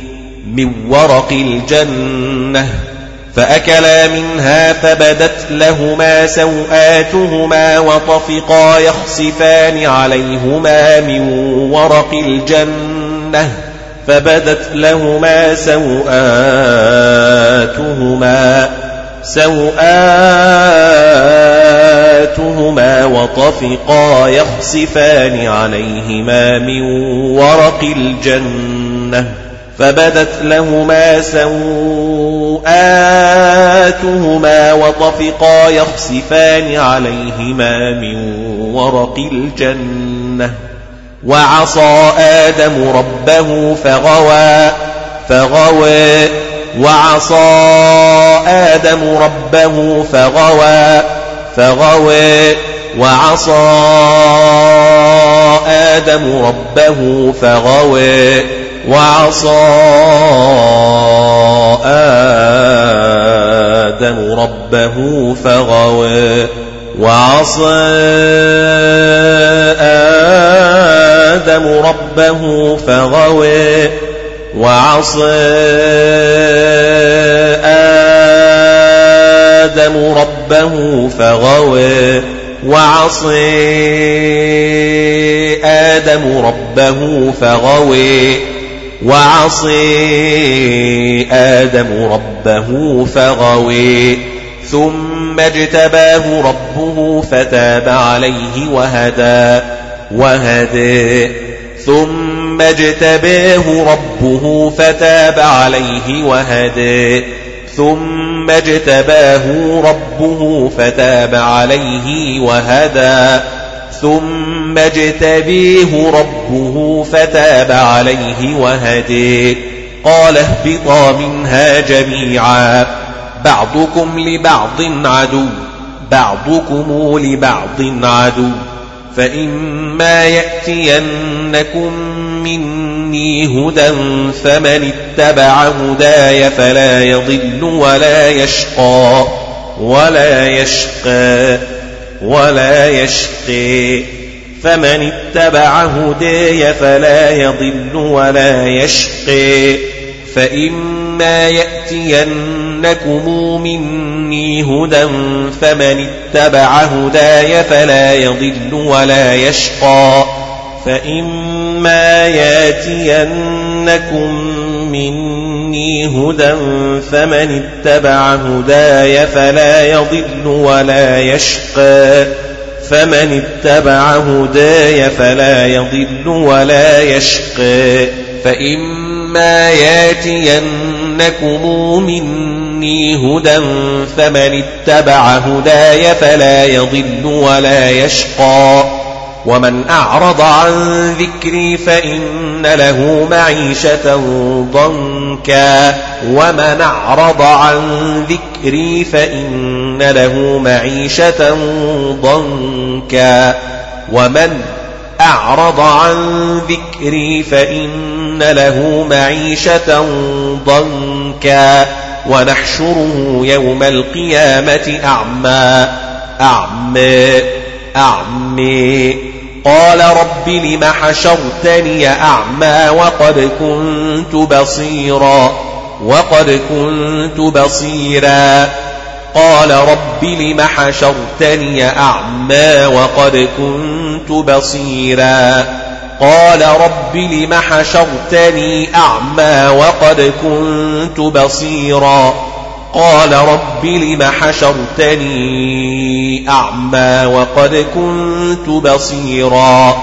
من ورق الجنة. فأكلا منها فبدت لهما سوآتهما وطفقا يخصفان عليهما من ورق الجنة فبدت لهما سوآتهما سوآتهما وطفقا يخصفان عليهما من ورق الجنة فبدت لهما سوآتهما وطفقا يخصفان عليهما من ورق الجنة. وعصى آدم ربه فغوى فغوى. وعصى آدم ربه فغوى فغوى. وعصى آدم ربه فغوى. وعصى آدم ربه فغوى وعصى آدم ربه فغوى وعصى آدم ربه فغوى وعصى آدم ربه فغوى وعصى آدم ربه فغوى ثم اجتباه ربه فتاب عليه وهدى وهدى. ثم اجتباه ربه فتاب عليه وهدى ثم اجتباه ربه فتاب عليه وهدى. ثم اجتبيه ربه فتاب عليه وهدي قال اهبطا منها جميعا. بعضكم لبعض عدو بعضكم لبعض عدو. فإما يأتينكم مني هدى فمن اتبع هداي فلا يضل ولا يشقى ولا يشقى. ولا يشقي. فمن اتبع هداي فلا يضل ولا يشقي. فإما يأتينكم مني هدى فمن اتبع هداي فلا يضل ولا يشقى. فإما يأتينكم مني هدى فمن اتبع هداي فلا يضل ولا يشقى. فمن اتبع هداي فلا يضل ولا يشقى. فإما ياتينكم مني هدى فمن اتبع هداي فلا يضل ولا يشقى. ومن أعرض عن ذكري فإن له معيشة ضنكا. ومن أعرض عن ذكري فإن له معيشة ضنكا. ومن أعرض عن ذكري فإن له معيشة ضنكا. ونحشره يوم القيامة أعمى. أعمى. أعمى. قال رب لم حشرتني أعمى وقد كنت بصيرا وقد كنت بصيرا. قال رب لم حشرتني أعمى وقد كنت بصيرا. قال رب لم حشرتني أعمى وقد كنت بصيرا. قال رب لم حشرتني أعمى وقد كنت بصيرا.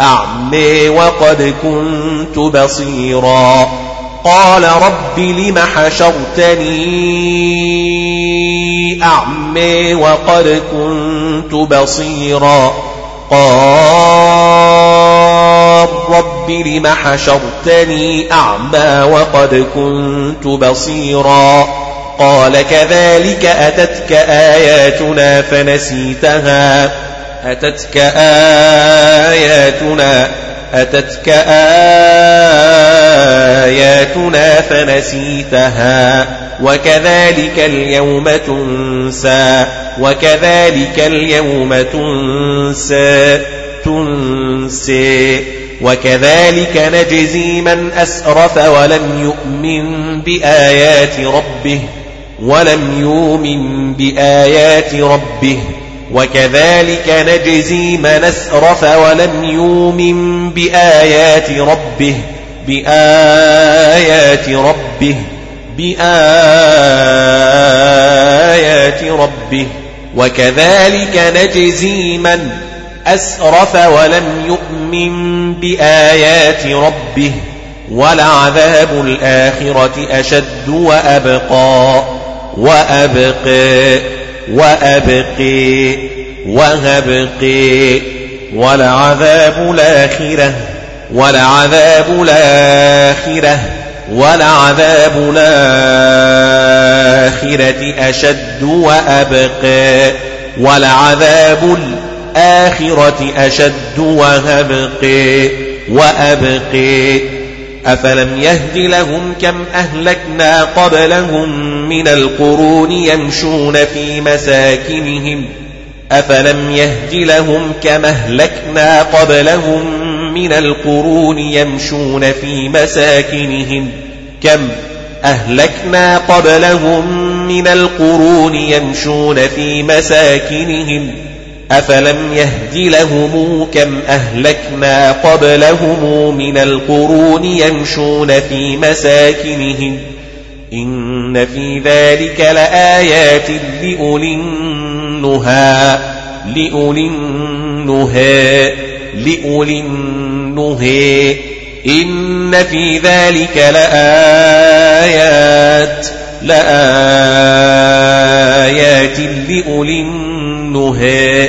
أعمى وقد كنت بصيرا. قال رب لم حشرتني أعمى وقد كنت بصيرا. قال رب لم حشرتني أعمى وقد كنت بصيرا. قال كذلك أتتك آياتنا فنسيتها. أتتك آياتنا أتتك آياتنا فنسيتها. وكذلك اليوم تنسى وكذلك اليوم تنسى تنسي. وكذلك نجزي من أسرف ولم يؤمن بآيات ربه. ولم يؤمن بآيات ربه وكذلك نجزي من اسرف ولم يؤمن بآيات ربه بآيات ربه بآيات ربه وكذلك نجزي من أسرف ولم يؤمن بآيات ربه ولعذاب الآخرة أشد وأبقى وأبقى وأبقي وهبقي ولعذاب الآخرة ولعذاب الآخرة ولعذاب الآخرة أشد وأبقى ولعذاب الآخرة أشد وهبقي وأبقي. أفلم يهد لهم كم أهلكنا قبلهم من القرون يمشون في مساكنهم أفلم يهد لهم كم أهلكنا قبلهم من القرون يمشون في مساكنهم كم أهلكنا قبلهم من القرون يمشون في مساكنهم أفلم يهد لهم كم أهلكنا قبلهم من القرون يمشون في مساكنهم إن في ذلك لآيات لأولي النهى لأولي النهى لأولي النهى إن في ذلك لآيات لآيات لأولي النهى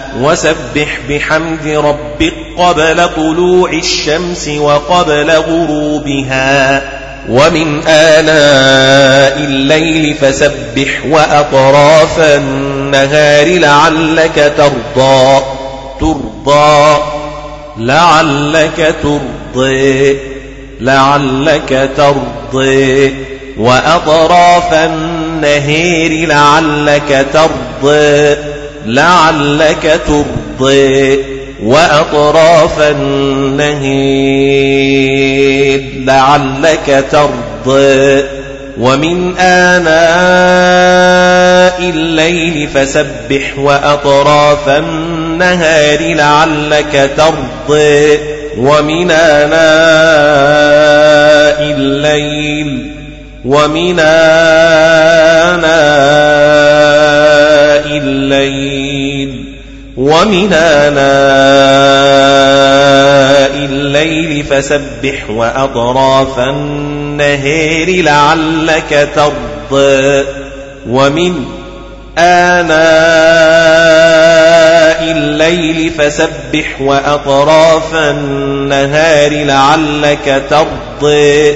وسبح بحمد ربك قبل طلوع الشمس وقبل غروبها. ومن آناء الليل فسبح وأطراف النهار لعلك ترضى. ترضى. لعلك ترضي لعلك ترضي وأطراف النهير لعلك ترضي لعلك ترضي وأطراف النهير لعلك ترضي. ومن آناء الليل فسبح وأطراف النهار لعلك ترضي. ومن آناء الليل ومن آناء الليل ومن آناء الليل فسبح وأطراف النهير لعلك ترضى ومن آناء الليل فسبح وأطراف النهار لعلك ترضي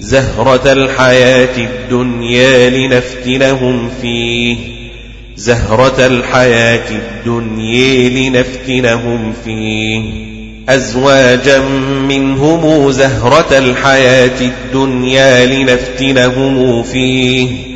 زهرة الحياة الدنيا لنفتنهم فيه. زهرة الحياة الدنيا لنفتنهم فيه. أزواجا منهم زهرة الحياة الدنيا لنفتنهم فيه.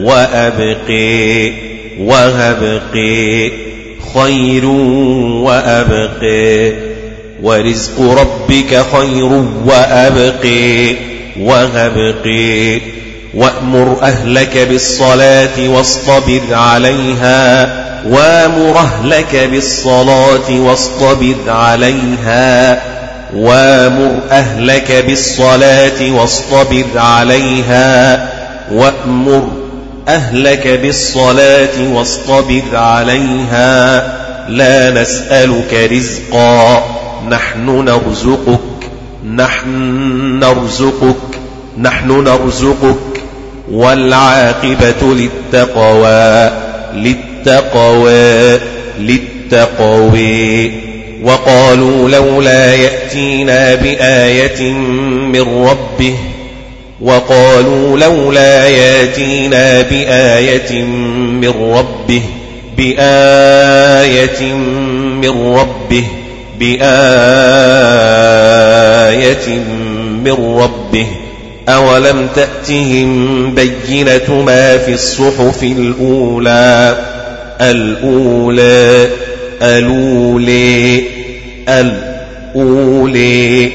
وأبقي وهبقي خير وأبقي. ورزق ربك خير وأبقي وهبقي. وأمر أهلك بالصلاة واصطبر عليها. وأمر أهلك بالصلاة واصطبر عليها. وأمر أهلك بالصلاة واصطبر عليها. وأمر أهلك بالصلاة واصطبر عليها لا نسألك رزقا نحن نرزقك نحن نرزقك نحن نرزقك. والعاقبة للتقوى للتقوى للتقوى. وقالوا لولا يأتينا بآية من ربه وقالوا لولا ياتينا بآية من ربه بآية من ربه بآية من ربه. أولم تأتهم بينة ما في الصحف الأولى؟ الأولى الأولى الأولى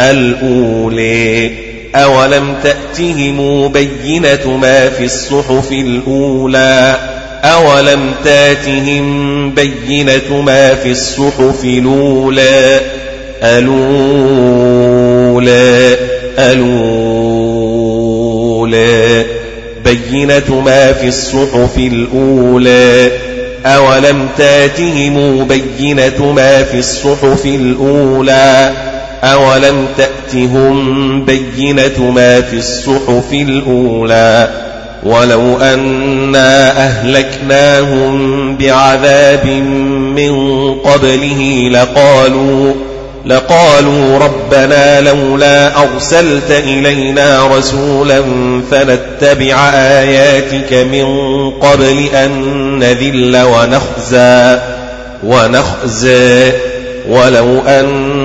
الأولى. أولم تأتهم بينة ما في الصحف الأولى أولم تاتهم بينة ما في الصحف الأولى الأولى الأولى بينة ما في الصحف الأولى أولم تاتهم بينة ما في الصحف الأولى أولم تأتهم بينة ما في الصحف الأولى ولو أنا أهلكناهم بعذاب من قبله لقالوا لقالوا ربنا لولا أرسلت إلينا رسولا فنتبع آياتك من قبل أن نذل ونخزى ونخزى ولو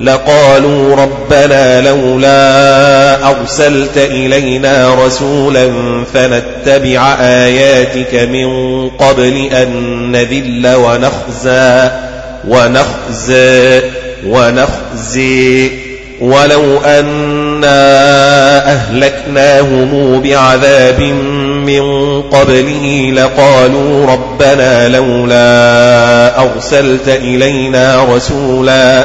لقالوا ربنا لولا أرسلت إلينا رسولا فنتبع آياتك من قبل أن نذل ونخزى ونخزى ونخزي. ولو أنا أهلكناهم بعذاب من قبله لقالوا ربنا لولا أرسلت إلينا رسولا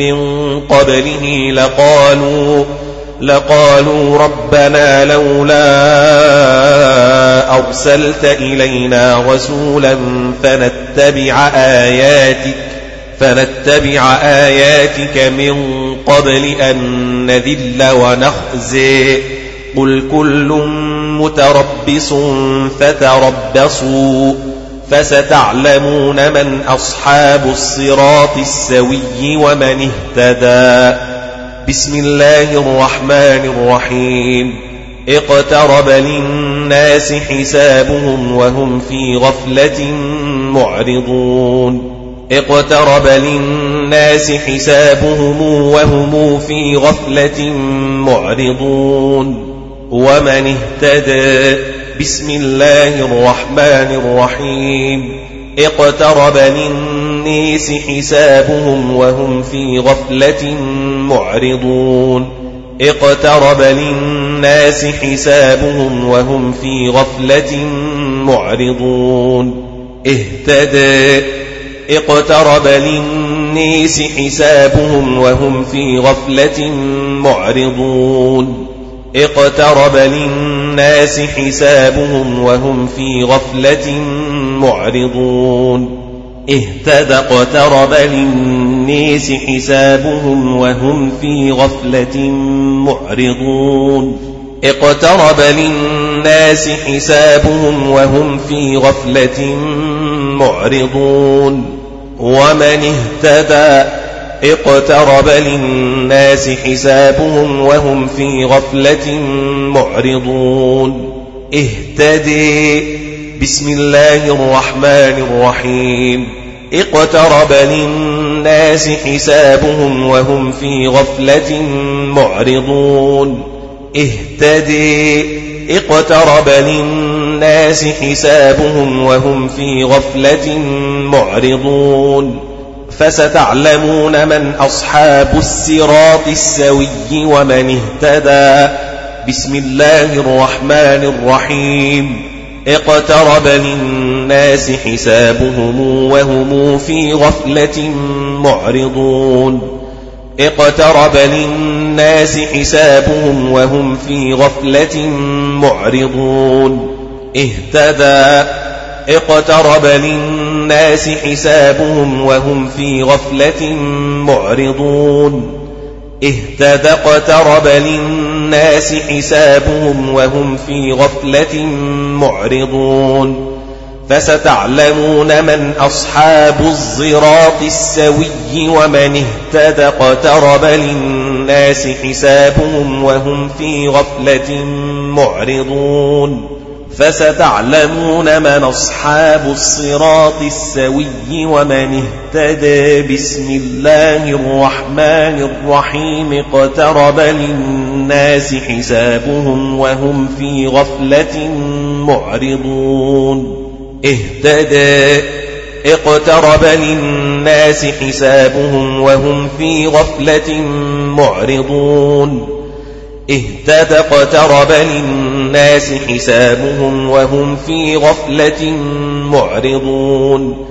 من قبله لقالوا لقالوا ربنا لولا أرسلت إلينا رسولا فنتبع آياتك فنتبع آياتك من قبل أن نذل ونخزي. قل كل متربص فتربصوا. فستعلمون من أصحاب الصراط السوي ومن اهتدى. بسم الله الرحمن الرحيم. اقترب للناس حسابهم وهم في غفلة معرضون. اقترب للناس حسابهم وهم في غفلة معرضون. ومن اهتدى بسم الله الرحمن الرحيم. اقترب للناس حسابهم وهم في غفلة معرضون. اقترب للناس حسابهم وهم في غفلة معرضون. اهتدى. اقترب للناس حسابهم وهم في غفلة معرضون. اقترب للناس حسابهم وهم في غفلة معرضون. اهتدى اقترب للناس حسابهم وهم في غفلة معرضون. اقترب للناس حسابهم وهم في غفلة معرضون. ومن اهتدى اقترب للناس حسابهم وهم في غفلة معرضون. اهتدي. بسم الله الرحمن الرحيم. اقترب للناس حسابهم وهم في غفلة معرضون. اهتدي. اقترب للناس حسابهم وهم في غفلة معرضون. فستعلمون من أصحاب الصراط السوي ومن اهتدى. بسم الله الرحمن الرحيم. اقترب للناس حسابهم وهم في غفلة معرضون. اقترب للناس حسابهم وهم في غفلة معرضون. اهتدى. اقترب للناس حسابهم وهم في غفلة معرضون. اهتدى اقترب للناس حسابهم وهم في غفلة معرضون. فستعلمون من أصحاب الصراط السوي ومن اهتدى اقترب للناس حسابهم وهم في غفلة معرضون. فستعلمون من أصحاب الصراط السوي ومن اهتدى بسم الله الرحمن الرحيم اقترب للناس حسابهم وهم في غفلة معرضون اهتدى اقترب للناس حسابهم وهم في غفلة معرضون اهتدى اقترب للناس حسابهم وهم في غفلة معرضون